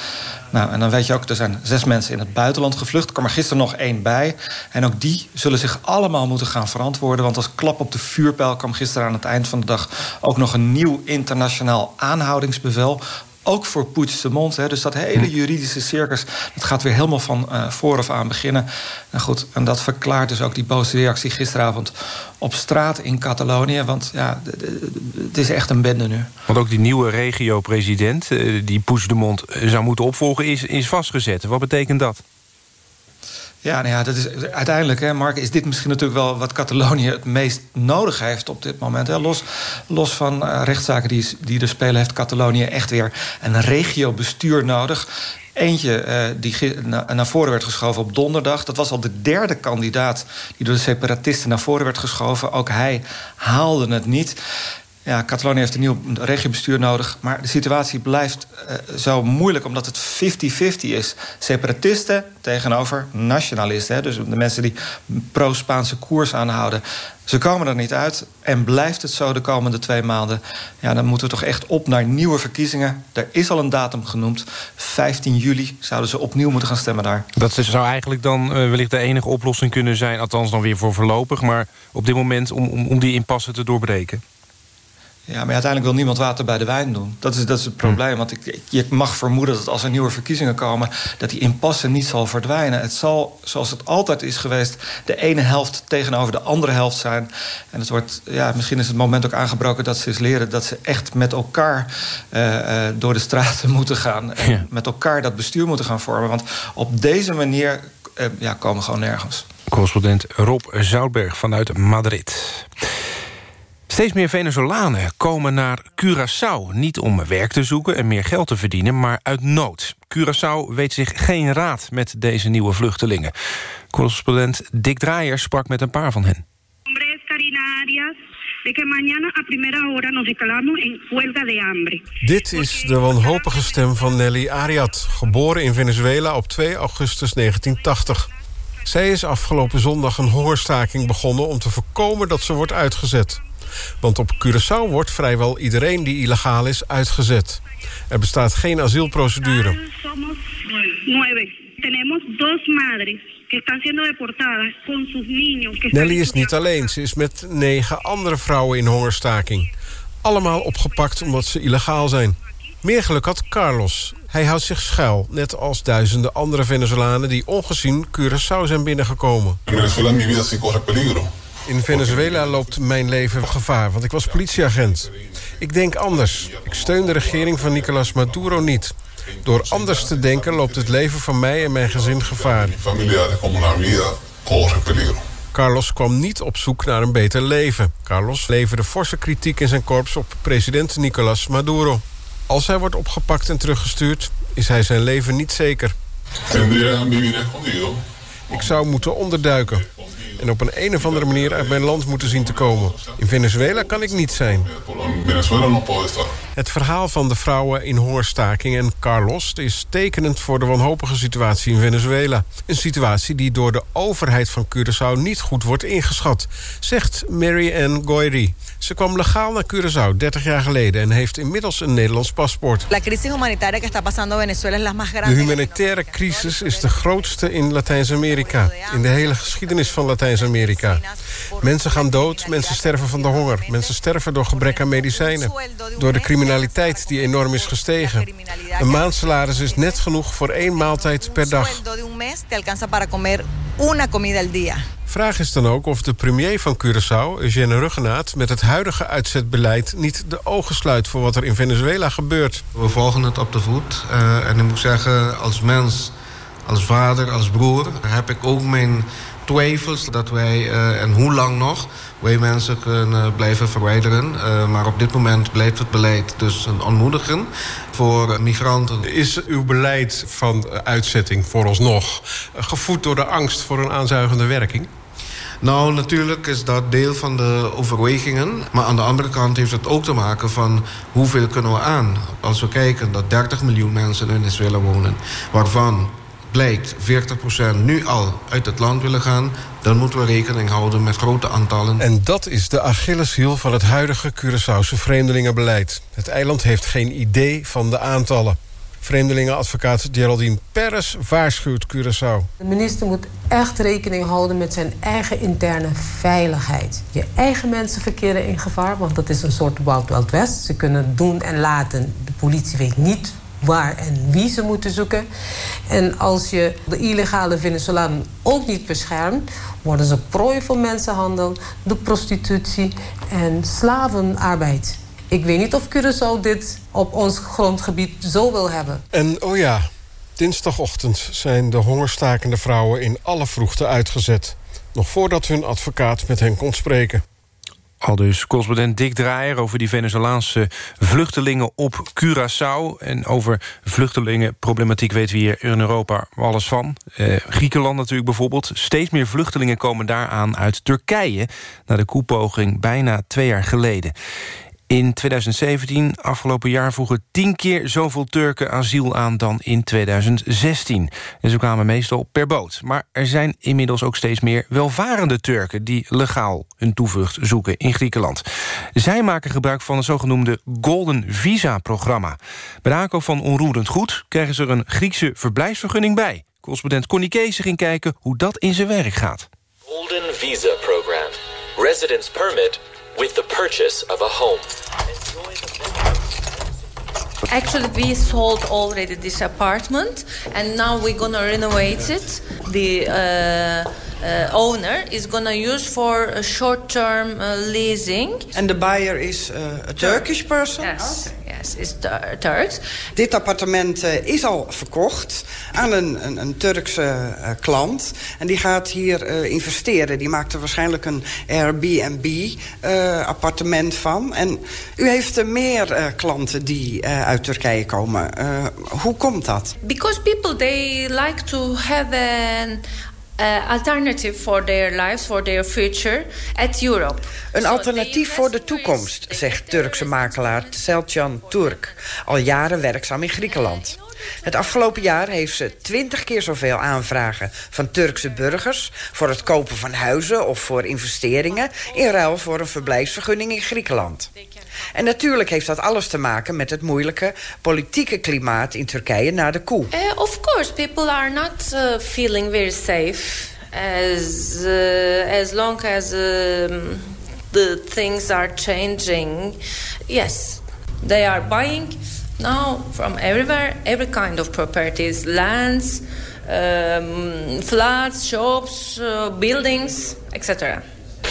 Nou, en dan weet je ook, er zijn zes mensen in het buitenland gevlucht. Er kwam er gisteren nog één bij. En ook die zullen zich allemaal moeten gaan verantwoorden. Want als klap op de vuurpijl kwam gisteren aan het eind van de dag... ook nog een nieuw internationaal aanhoudingsbevel ook voor Puigdemont. Hè. Dus dat hele hm. juridische circus, dat gaat weer helemaal van uh, vooraf aan beginnen. Nou goed, en dat verklaart dus ook die boze reactie gisteravond op straat in Catalonië. Want ja, het is echt een bende nu.
Want ook die nieuwe regio-president, eh, die Puigdemont zou moeten opvolgen, is, is vastgezet. Wat betekent dat?
Ja, nou ja, dat is uiteindelijk, hè, Mark, is dit misschien natuurlijk wel wat Catalonië het meest nodig heeft op dit moment. Hè. Los, los van uh, rechtszaken die, die er spelen, heeft Catalonië echt weer een regiobestuur nodig. Eentje uh, die na, naar voren werd geschoven op donderdag. Dat was al de derde kandidaat die door de separatisten naar voren werd geschoven. Ook hij haalde het niet. Ja, Catalonië heeft een nieuw regiobestuur nodig. Maar de situatie blijft uh, zo moeilijk omdat het 50-50 is. Separatisten tegenover nationalisten. Hè? Dus de mensen die pro-Spaanse koers aanhouden. Ze komen er niet uit. En blijft het zo de komende twee maanden... Ja, dan moeten we toch echt op naar nieuwe verkiezingen. Er is al een datum genoemd. 15 juli zouden ze opnieuw moeten gaan stemmen daar.
Dat zou eigenlijk dan uh, wellicht de enige oplossing kunnen zijn... althans dan weer voor voorlopig... maar op dit moment om, om, om die impasse te doorbreken.
Ja, maar uiteindelijk wil niemand water bij de wijn doen. Dat is, dat is het probleem. Want ik, je mag vermoeden dat als er nieuwe verkiezingen komen... dat die impasse niet zal verdwijnen. Het zal, zoals het altijd is geweest... de ene helft tegenover de andere helft zijn. En het wordt, ja, misschien is het moment ook aangebroken dat ze eens leren... dat ze echt met elkaar uh, uh, door de straten [LAUGHS] moeten gaan. En ja. met elkaar dat bestuur moeten gaan vormen. Want op deze manier uh, ja, komen we gewoon nergens.
Correspondent Rob Zoutberg vanuit Madrid. Steeds meer Venezolanen komen naar Curaçao. Niet om werk te zoeken en meer geld te verdienen, maar uit nood. Curaçao weet zich geen raad met deze nieuwe vluchtelingen. Correspondent Dick Draaier sprak met een paar van hen.
Dit is de wanhopige stem van Nelly Ariat, geboren in Venezuela op 2 augustus 1980. Zij is afgelopen zondag een hongerstaking begonnen om te voorkomen dat ze wordt uitgezet. Want op Curaçao wordt vrijwel iedereen die illegaal is uitgezet. Er bestaat geen asielprocedure. Nelly is niet alleen. Ze is met negen andere vrouwen in hongerstaking. Allemaal opgepakt omdat ze illegaal zijn. Meer geluk had Carlos. Hij houdt zich schuil, net als duizenden andere Venezolanen... die ongezien Curaçao zijn binnengekomen.
Venezuela mi vida corre peligro.
In Venezuela loopt mijn leven gevaar, want ik was politieagent. Ik denk anders. Ik steun de regering van Nicolás Maduro niet. Door anders te denken loopt het leven van mij en mijn gezin gevaar. Carlos kwam niet op zoek naar een beter leven. Carlos leverde forse kritiek in zijn korps op president Nicolás Maduro. Als hij wordt opgepakt en teruggestuurd, is hij zijn leven niet zeker. Ik zou moeten onderduiken en op een een of andere manier uit mijn land moeten zien te komen. In Venezuela kan ik niet zijn. Het verhaal van de vrouwen in hongerstaking en Carlos... is tekenend voor de wanhopige situatie in Venezuela. Een situatie die door de overheid van Curaçao niet goed wordt ingeschat... zegt Mary Ann Goyri. Ze kwam legaal naar Curaçao 30 jaar geleden... en heeft inmiddels een Nederlands paspoort. De humanitaire crisis is de grootste in Latijns-Amerika. In de hele geschiedenis van Latijns-Amerika. Mensen gaan dood, mensen sterven van de honger. Mensen sterven door gebrek aan medicijnen. Door de criminaliteit die enorm is gestegen. Een maandsalaris is net genoeg voor één maaltijd per dag. Vraag is dan ook of de premier van Curaçao, Eugène Ruggenaat... met het huidige uitzetbeleid niet de ogen sluit voor wat er in Venezuela gebeurt.
We volgen het op de voet. Uh, en ik moet zeggen, als mens, als vader, als broer... heb ik ook mijn twijfels dat wij, uh, en hoe lang nog... wij mensen kunnen blijven verwijderen. Uh, maar op dit moment blijft het beleid dus een ontmoedigen voor migranten.
Is uw beleid van uitzetting vooralsnog gevoed door de angst voor een aanzuigende werking?
Nou, natuurlijk is dat deel van de overwegingen. Maar aan de andere kant heeft het ook te maken van hoeveel kunnen we aan. Als we kijken dat 30 miljoen mensen in Venezuela wonen... waarvan blijkt 40% nu al uit het land willen gaan... dan moeten we rekening houden met grote aantallen.
En dat is de Achilleshiel van het huidige Curaçaose vreemdelingenbeleid. Het eiland heeft geen idee van de aantallen. Vreemdelingenadvocaat Geraldine Perez waarschuwt Curaçao.
De minister moet echt rekening houden met zijn eigen interne veiligheid. Je eigen mensen verkeren in gevaar, want dat is een soort Wild Wild West. Ze kunnen doen en laten. De politie weet niet waar en wie ze moeten zoeken. En als je de illegale Venezolanen ook niet beschermt... worden ze prooi voor mensenhandel, de prostitutie en slavenarbeid. Ik weet niet of Curaçao dit op ons grondgebied zo wil hebben.
En oh ja, dinsdagochtend zijn de hongerstakende vrouwen in alle vroegte uitgezet. Nog voordat hun advocaat met hen kon spreken.
Al dus correspondent Dick Draaier over die Venezolaanse vluchtelingen op Curaçao. En over vluchtelingenproblematiek weten we hier in Europa alles van. Eh, Griekenland natuurlijk bijvoorbeeld. Steeds meer vluchtelingen komen daaraan uit Turkije... na de koepoging bijna twee jaar geleden. In 2017, afgelopen jaar, vroegen tien keer zoveel Turken asiel aan dan in 2016. En ze kwamen meestal per boot. Maar er zijn inmiddels ook steeds meer welvarende Turken... die legaal hun toevlucht zoeken in Griekenland. Zij maken gebruik van het zogenoemde Golden Visa-programma. Bij de aankoop van onroerend goed krijgen ze er een Griekse verblijfsvergunning bij. Correspondent Connie Kees ging kijken hoe dat in zijn werk gaat.
Golden Visa Program. Residence Permit
with the purchase of a home.
Actually, we sold already this apartment, and now we're gonna renovate it. The uh, uh, owner is gonna use for a short-term uh, leasing.
And the buyer is uh, a Turkish person?
Yes. Yes, is Turks.
Dit appartement uh, is al verkocht aan een, een, een Turkse uh, klant. En die gaat hier uh, investeren. Die maakt er waarschijnlijk een Airbnb-appartement van. En u heeft meer klanten die uit Turkije komen. hoe komt dat?
Because people, they like to have an uh, alternative for their lives, for their future at Europe.
Een alternatief voor de toekomst, zegt Turkse makelaar Selcan Turk. Al jaren werkzaam in Griekenland. Het afgelopen jaar heeft ze twintig keer zoveel aanvragen van Turkse burgers... voor het kopen van huizen of voor investeringen... in ruil voor een verblijfsvergunning in Griekenland. En natuurlijk heeft dat alles te maken met het moeilijke politieke klimaat in Turkije na de coup.
Uh, of course, people are not uh, feeling very safe as uh, as long as um, the things are changing. Yes, they are buying now from everywhere, every kind of properties, lands, um, flats, shops, uh, buildings, etc.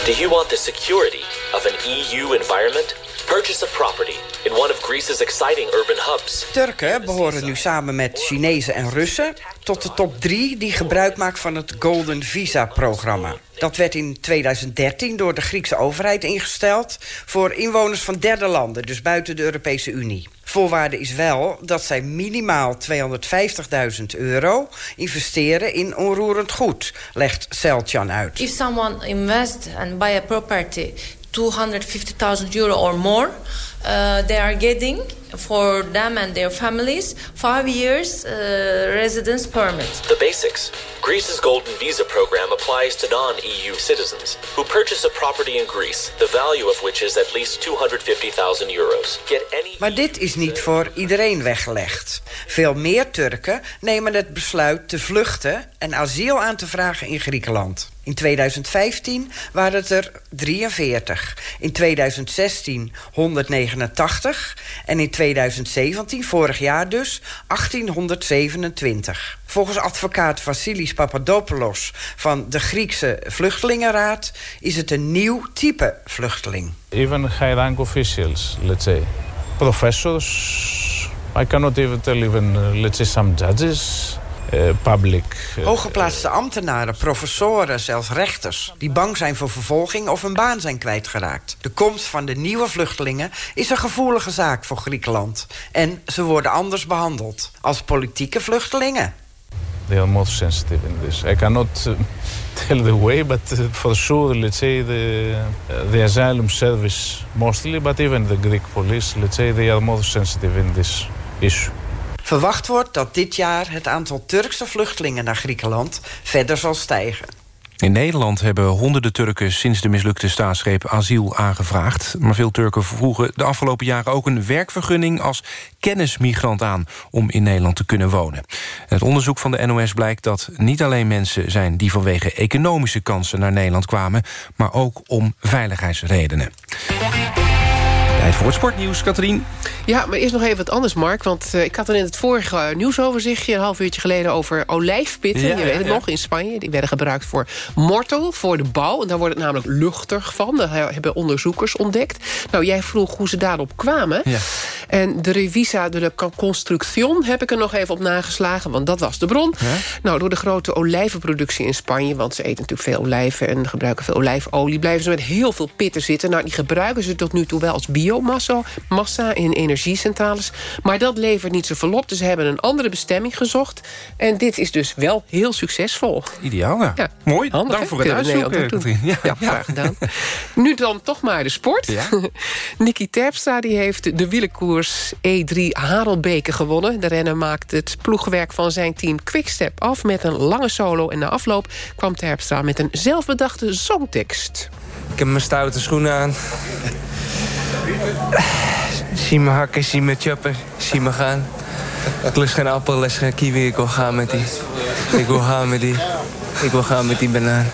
Do you want the security of an EU environment? Purchase a property in one of Greece's exciting urban hubs.
Turken behoren nu samen met Chinezen en Russen tot de top drie die gebruik maken van het Golden Visa-programma. Dat werd in 2013 door de Griekse overheid ingesteld... voor inwoners van derde landen, dus buiten de Europese Unie. Voorwaarde is wel dat zij minimaal 250.000 euro investeren in onroerend goed, legt Seltjan uit.
If someone invest and buy a property 250.000 euro or more, uh, they are getting for them and their families five years uh, residence permit.
The basics. Greece's Golden Visa program applies to non-EU citizens who purchase a property in Greece, the value of which is at least 250,000 euros. Get any...
Maar dit is niet voor iedereen weggelegd. Veel meer Turken nemen het besluit te vluchten en asiel aan te vragen in Griekenland. In 2015 waren het er 43. In 2016 189. En in 2017, vorig jaar dus, 1827. Volgens advocaat Vassilis Papadopoulos van de Griekse Vluchtelingenraad... is het een nieuw type vluchteling.
Even high rank officials, let's say. Professors, I cannot even tell even, uh, let's say, some judges... Uh, public.
Uh, Hooggeplaatste ambtenaren, professoren, zelfs rechters... die bang zijn voor vervolging of hun baan zijn kwijtgeraakt. De komst van de nieuwe vluchtelingen is een gevoelige zaak voor Griekenland. En ze worden anders behandeld. Als politieke vluchtelingen.
They are more sensitive in this. I cannot uh, [LAUGHS] tell the way, but for sure, let's say the, the asylum service mostly... but even the Greek police, let's say, they are more sensitive in this issue.
Verwacht wordt dat dit jaar het aantal Turkse vluchtelingen naar Griekenland verder zal stijgen.
In Nederland hebben honderden Turken sinds de mislukte staatsgreep asiel aangevraagd. Maar veel Turken vroegen de afgelopen jaren ook een werkvergunning als kennismigrant aan om in Nederland te kunnen wonen. Het onderzoek van de NOS blijkt dat niet alleen mensen zijn die vanwege economische kansen naar Nederland kwamen, maar ook om veiligheidsredenen. Tijd voor het sportnieuws, Katrien.
Ja, maar eerst nog even wat anders, Mark. Want uh, ik had er in het vorige nieuwsoverzichtje... een half uurtje geleden over olijfpitten. Ja, je weet het ja. nog, in Spanje. Die werden gebruikt voor mortel, voor de bouw. En daar wordt het namelijk luchtig van. Dat hebben onderzoekers ontdekt. Nou, jij vroeg hoe ze daarop kwamen. Ja. En de Revisa de la Construction heb ik er nog even op nageslagen. Want dat was de bron. Nou, door de grote olijvenproductie in Spanje... want ze eten natuurlijk veel olijven en gebruiken veel olijfolie... blijven ze met heel veel pitten zitten. Nou, die gebruiken ze tot nu toe wel als biomassa massa in energiecentrales. Maar dat levert niet zoveel op. Dus ze hebben een andere bestemming gezocht. En dit is dus wel heel succesvol.
Ideaal, ja. ja. Mooi, Handig, dank voor het uitzoeken.
Ja, ja, graag gedaan. nu dan toch maar de sport. Ja. [LAUGHS] Nicky Terpstra die heeft de wielenkoers E3 Harelbeke gewonnen. De renner maakt het ploegwerk van zijn team Quickstep af... met een lange solo. En na afloop kwam Terpstra met een zelfbedachte songtekst.
Ik heb mijn stoute schoenen aan. Zie me hakken, zie me choppen, zie me gaan. Ik lust geen appel, lust geen kiwi, ik wil gaan met die. Ik wil gaan met die. Ik wil gaan met die banaan.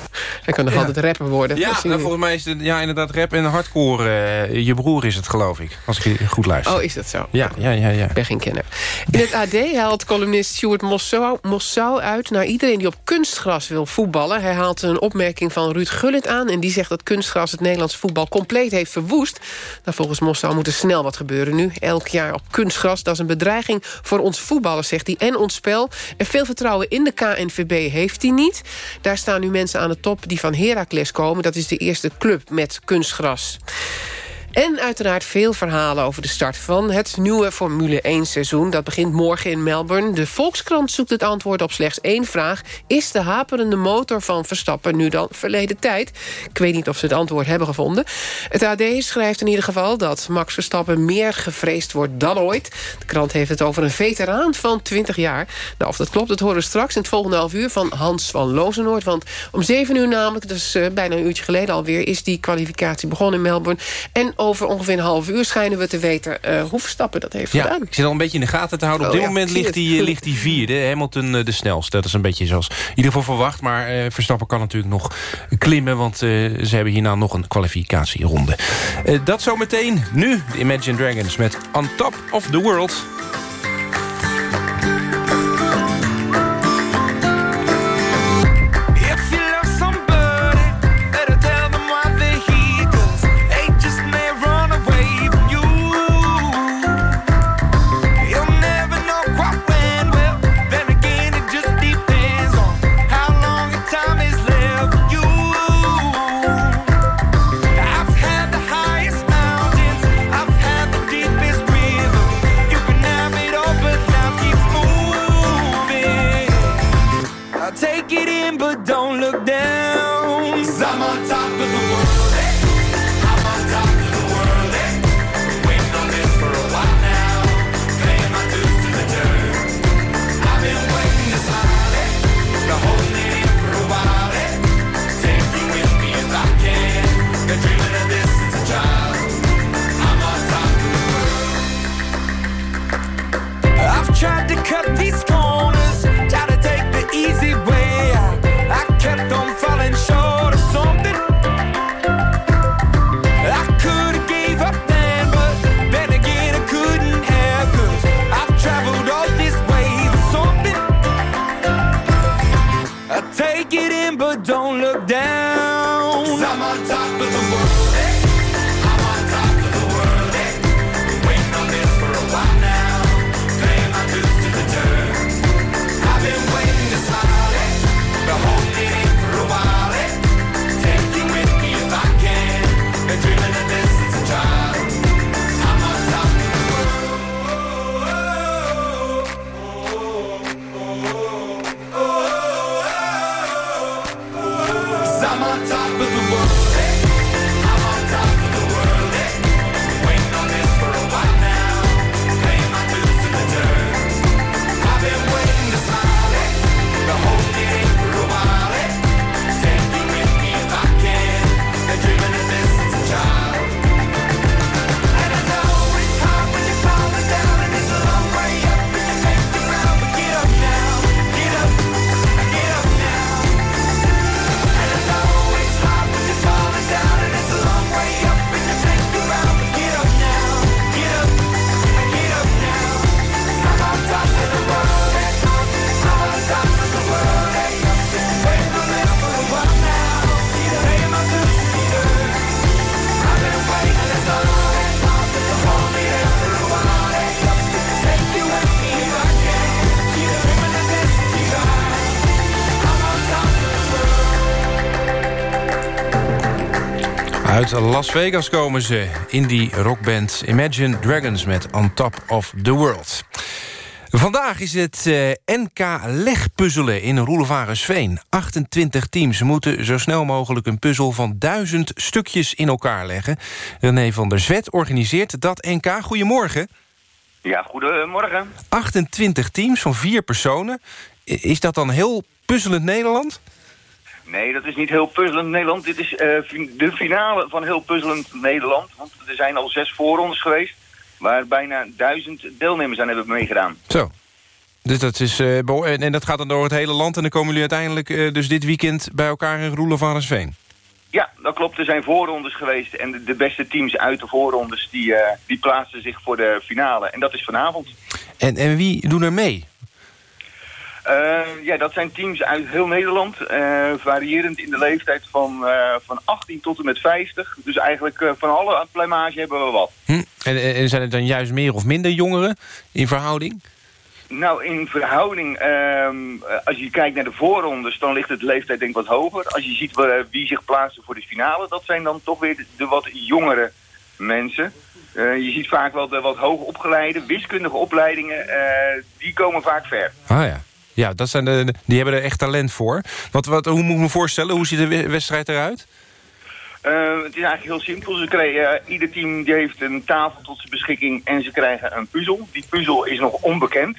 Hij kan nog altijd rapper worden.
Ja, nou, volgens mij is het ja, inderdaad rap en hardcore. eh, je broer is het, geloof ik. Als ik goed luister.
Oh, is dat zo?
Ja, ja, ja. ja.
Ik ben geen kenner. In het AD haalt columnist Stuart Mossou, Mossou uit... naar iedereen die op kunstgras wil voetballen. Hij haalt een opmerking van Ruud Gullit aan... en die zegt dat kunstgras het Nederlands voetbal compleet heeft verwoest. Nou, volgens Mossou moet er snel wat gebeuren nu. Elk jaar op kunstgras, dat is een bedreiging voor ons voetballen, zegt hij. En ons spel. En veel vertrouwen in de KNVB heeft hij niet. Daar staan nu mensen aan de top die van Heracles komen. Dat is de eerste club met kunstgras. En uiteraard veel verhalen over de start van het nieuwe Formule 1-seizoen. Dat begint morgen in Melbourne. De Volkskrant zoekt het antwoord op slechts één vraag. Is de haperende motor van Verstappen nu dan verleden tijd? Ik weet niet of ze het antwoord hebben gevonden. Het AD schrijft in ieder geval dat Max Verstappen meer gevreesd wordt dan ooit. De krant heeft het over een veteraan van 20 jaar. Nou, of dat klopt, dat horen we straks in het volgende half uur van Hans van Lozenoord. Want om 7 uur namelijk, dus uh, bijna een uurtje geleden alweer... is die kwalificatie begonnen in Melbourne. En over ongeveer een half uur schijnen we te weten uh, hoe Verstappen dat heeft
ja,
gedaan.
Ik zit al een beetje in de gaten te houden. Op
Oh,
dit
ja,
moment ligt die, uh, ligt die vierde. Hamilton uh, de snelste. Dat is een beetje zoals in ieder geval verwacht. Maar uh, Verstappen kan natuurlijk nog klimmen. Want uh, ze hebben hierna nog een kwalificatieronde. Dat zometeen. Nu de Imagine Dragons met On Top of the World. Las Vegas komen ze in die rockband Imagine Dragons met On Top of the World. Vandaag is het eh, NK legpuzzelen in Roelevarensveen. 28 teams moeten zo snel mogelijk een puzzel van duizend stukjes in elkaar leggen. René van der Zwet organiseert dat NK. Goedemorgen.
Ja, goedemorgen.
28 teams van vier personen. Is dat dan heel puzzelend Nederland?
Nee, dat is niet heel puzzelend Nederland. Dit is eh, de finale van heel puzzelend Nederland. Want er zijn al zes voorrondes geweest... waar bijna duizend deelnemers aan hebben meegedaan.
Zo.
Dus dat is, eh, en, en dat gaat dan door het hele land... en dan komen jullie uiteindelijk eh, dus dit weekend bij elkaar in Roelen van Arsveen.
Ja, dat klopt. Er zijn voorrondes geweest. En de, de beste teams uit de voorrondes die, die plaatsen zich voor de finale. En dat is vanavond.
En, en wie doen er mee?
Eh, ja, dat zijn teams uit heel Nederland. eh, variërend in de leeftijd van, eh, van 18 tot en met 50. Dus eigenlijk van alle plumage hebben we wat.
Hm? En, zijn het dan juist meer of minder jongeren in verhouding?
Nou, in verhouding, ehm, eh, als je kijkt naar de voorrondes, dan ligt het leeftijd denk ik wat hoger. Als je ziet wie zich plaatsen voor de finale, dat zijn dan toch weer de, de wat jongere mensen. Je ziet vaak wel de wat hoogopgeleide, wiskundige opleidingen, die komen vaak ver.
Ah ja. Ja, dat zijn de, die hebben er echt talent voor. Wat, wat, hoe moet ik me voorstellen? Hoe ziet de we- wedstrijd eruit?
Eh, het is eigenlijk heel simpel. Ze krijgen, eh, ieder team die heeft een tafel tot zijn beschikking en ze krijgen een puzzel. Die puzzel is nog onbekend.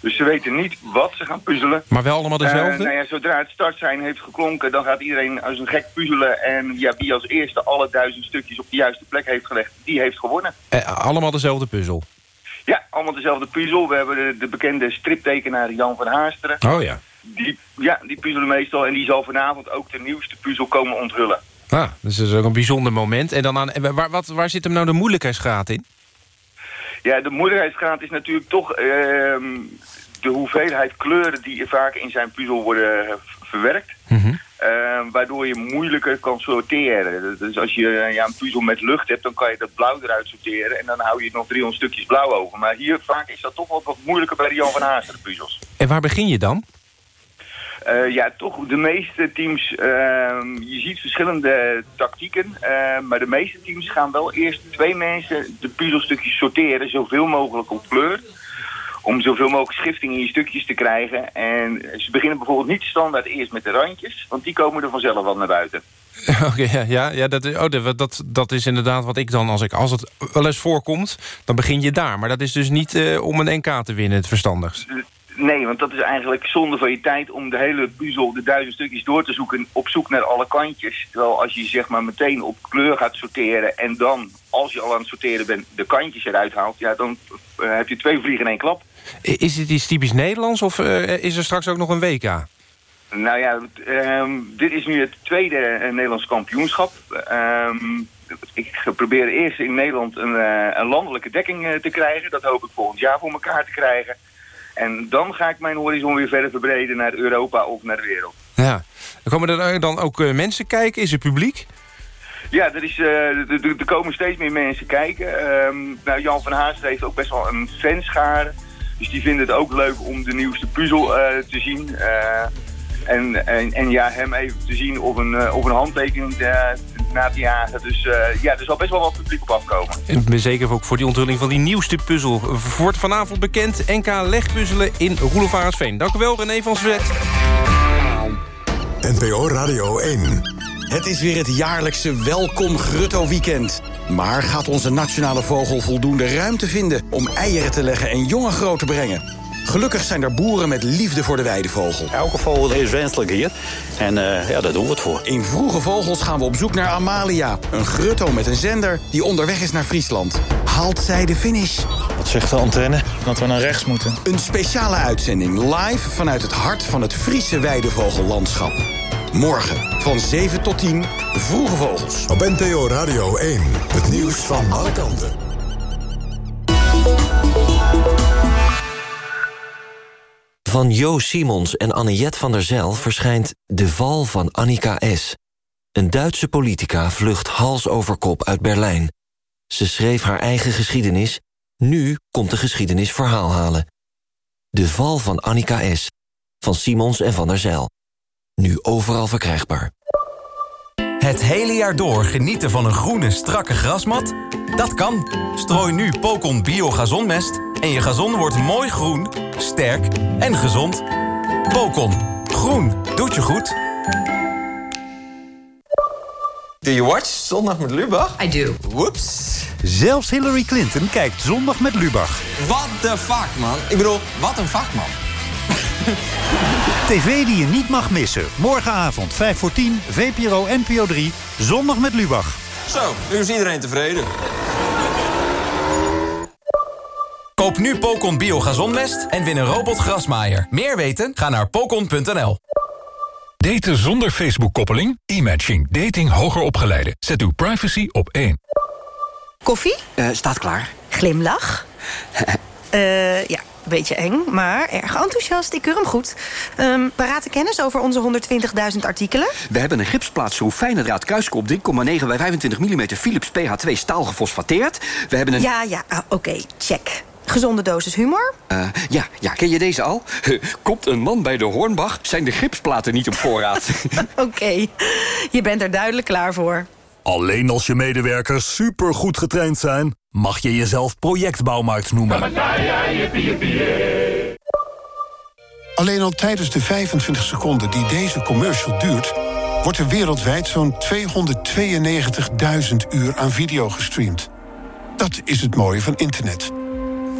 Dus ze weten niet wat ze gaan puzzelen.
Maar wel allemaal dezelfde?
Eh, nou ja, zodra het startsein heeft geklonken, dan gaat iedereen als een gek puzzelen. En ja, wie als eerste alle duizend stukjes op de juiste plek heeft gelegd, die heeft gewonnen.
Allemaal dezelfde puzzel?
Ja, allemaal dezelfde puzzel. We hebben de, de bekende striptekenaar Jan van Haasteren.
Oh ja.
Die, ja, die puzzelen meestal. En die zal vanavond ook de nieuwste puzzel komen onthullen.
Ah, dus dat is ook een bijzonder moment. En dan aan, waar, wat, waar zit hem nou de moeilijkheidsgraad in?
Ja, de moeilijkheidsgraad is natuurlijk toch ehm, de hoeveelheid kleuren die vaak in zijn puzzel worden eh, verwerkt. Ehm, waardoor je moeilijker kan sorteren. Dus als je eh, ja, een puzzel met lucht hebt, dan kan je dat blauw eruit sorteren. En dan hou je nog 300 stukjes blauw over. Maar hier vaak is dat toch wel wat moeilijker bij de Jan van Haasteren puzzels.
En waar begin je dan?
Eh, ja, toch de meeste teams, ehm, je ziet verschillende tactieken, eh, maar de meeste teams gaan wel eerst twee mensen de puzzelstukjes sorteren, zoveel mogelijk op kleur, om zoveel mogelijk schifting in je stukjes te krijgen. En ze beginnen bijvoorbeeld niet standaard eerst met de randjes, want die komen er vanzelf wel naar buiten. [LAUGHS]
Oké, ja, ja, ja dat, oh, dat, dat, dat is inderdaad wat ik dan, als, ik, als het wel eens voorkomt... dan begin je daar. Maar dat is dus niet eh, om een NK te winnen, het verstandigst.
Nee, want dat is eigenlijk zonde van je tijd om de hele puzzel, de duizend stukjes door te zoeken op zoek naar alle kantjes. Terwijl als je zeg maar meteen op kleur gaat sorteren en dan, als je al aan het sorteren bent, de kantjes eruit haalt, ja, dan eh, heb je twee vliegen in één klap.
Is dit iets typisch Nederlands of eh, is er straks ook nog een WK?
Nou ja, ehm, dit is nu het tweede eh, Nederlands kampioenschap. Ehm, ik probeer eerst in Nederland een, een landelijke dekking te krijgen. Dat hoop ik volgend jaar voor elkaar te krijgen. En dan ga ik mijn horizon weer verder verbreden naar Europa of naar de wereld.
Ja. Komen er dan ook eh, mensen kijken? Is er publiek?
Ja, er, is, eh, er, komen steeds meer mensen kijken. Ehm, nou, Jan van Haast heeft ook best wel een fanschare. Dus die vinden het ook leuk om de nieuwste puzzel eh, te zien. Eh, en, en, en ja, hem even te zien of een, eh, of een handtekening eh, na te jagen. Dus eh, ja, er zal best wel wat publiek op afkomen.
Ik ben zeker ook voor die onthulling van die nieuwste puzzel. Wordt vanavond bekend NK legpuzzelen in Roelofarensveen. Dank u wel, René van Zwet.
NPO Radio 1.
Het is weer het jaarlijkse Welkom Grutto Weekend. Maar gaat onze nationale vogel voldoende ruimte vinden... om eieren te leggen en jongen groot te brengen? Gelukkig zijn er boeren met liefde voor de weidevogel.
Elke vogel is wenselijk hier. En eh, ja, daar doen we het voor.
In Vroege Vogels gaan we op zoek naar Amalia. Een grutto met een zender die onderweg is naar Friesland. Haalt zij de finish?
Wat zegt de antenne? Dat we naar rechts moeten.
Een speciale uitzending live vanuit het hart van het Friese weidevogellandschap. Morgen van 7 tot 10, Vroege Vogels.
Op NPO Radio 1. Het nieuws van alle kanten.
Van Jo Simons en Anniette van der Zijl verschijnt De Val van Annika S. Een Duitse politica vlucht hals over kop uit Berlijn. Ze schreef haar eigen geschiedenis. Nu komt de geschiedenis verhaal halen. De Val van Annika S. Van Simons en van der Zijl. Nu overal verkrijgbaar.
Het hele jaar door genieten van een groene, strakke grasmat? Dat kan. Strooi nu Pocon Bio Gazonmest en je gazon wordt mooi groen, sterk en gezond. Pocon. Groen. Doet je goed.
Do you watch Zondag met Lubach? I do. Whoops.
Zelfs Hillary Clinton kijkt zondag met Lubach.
What the fuck, man? Ik bedoel, wat een vakman. [LAUGHS]
TV die je niet mag missen. Morgenavond 5 voor 10, VPRO NPO 3, zondag met Lubach.
Zo, nu is iedereen tevreden.
Koop nu Pocon Bio Gazonmest en win een robotgrasmaaier. Meer weten? Ga naar pocon.nl.
Daten zonder Facebook-koppeling? E-matching. Dating hoger opgeleiden. Zet uw privacy op één.
Koffie?
staat klaar.
Glimlach? [LAUGHS] Eh ja, beetje eng, maar erg enthousiast. Ik keur hem goed. Ehm parate kennis over onze 120.000 artikelen?
We hebben een gipsplaatschroef fijne draad kruiskop 3,9 bij 25 mm Philips PH2 staal gefosfateerd. We hebben een...
Ja, ja, ah, oké, check. Gezonde dosis humor?
Eh, ja, ja, ken je deze al? Komt een man bij de Hornbach, zijn de gipsplaten niet op voorraad. [LAUGHS] [LAUGHS]
Oké, je bent er duidelijk klaar voor.
Alleen als je medewerkers supergoed getraind zijn... mag je jezelf projectbouwmarkt noemen.
Alleen al tijdens de 25 seconden die deze commercial duurt... wordt er wereldwijd zo'n 292.000 uur aan video gestreamd. Dat is het mooie van internet.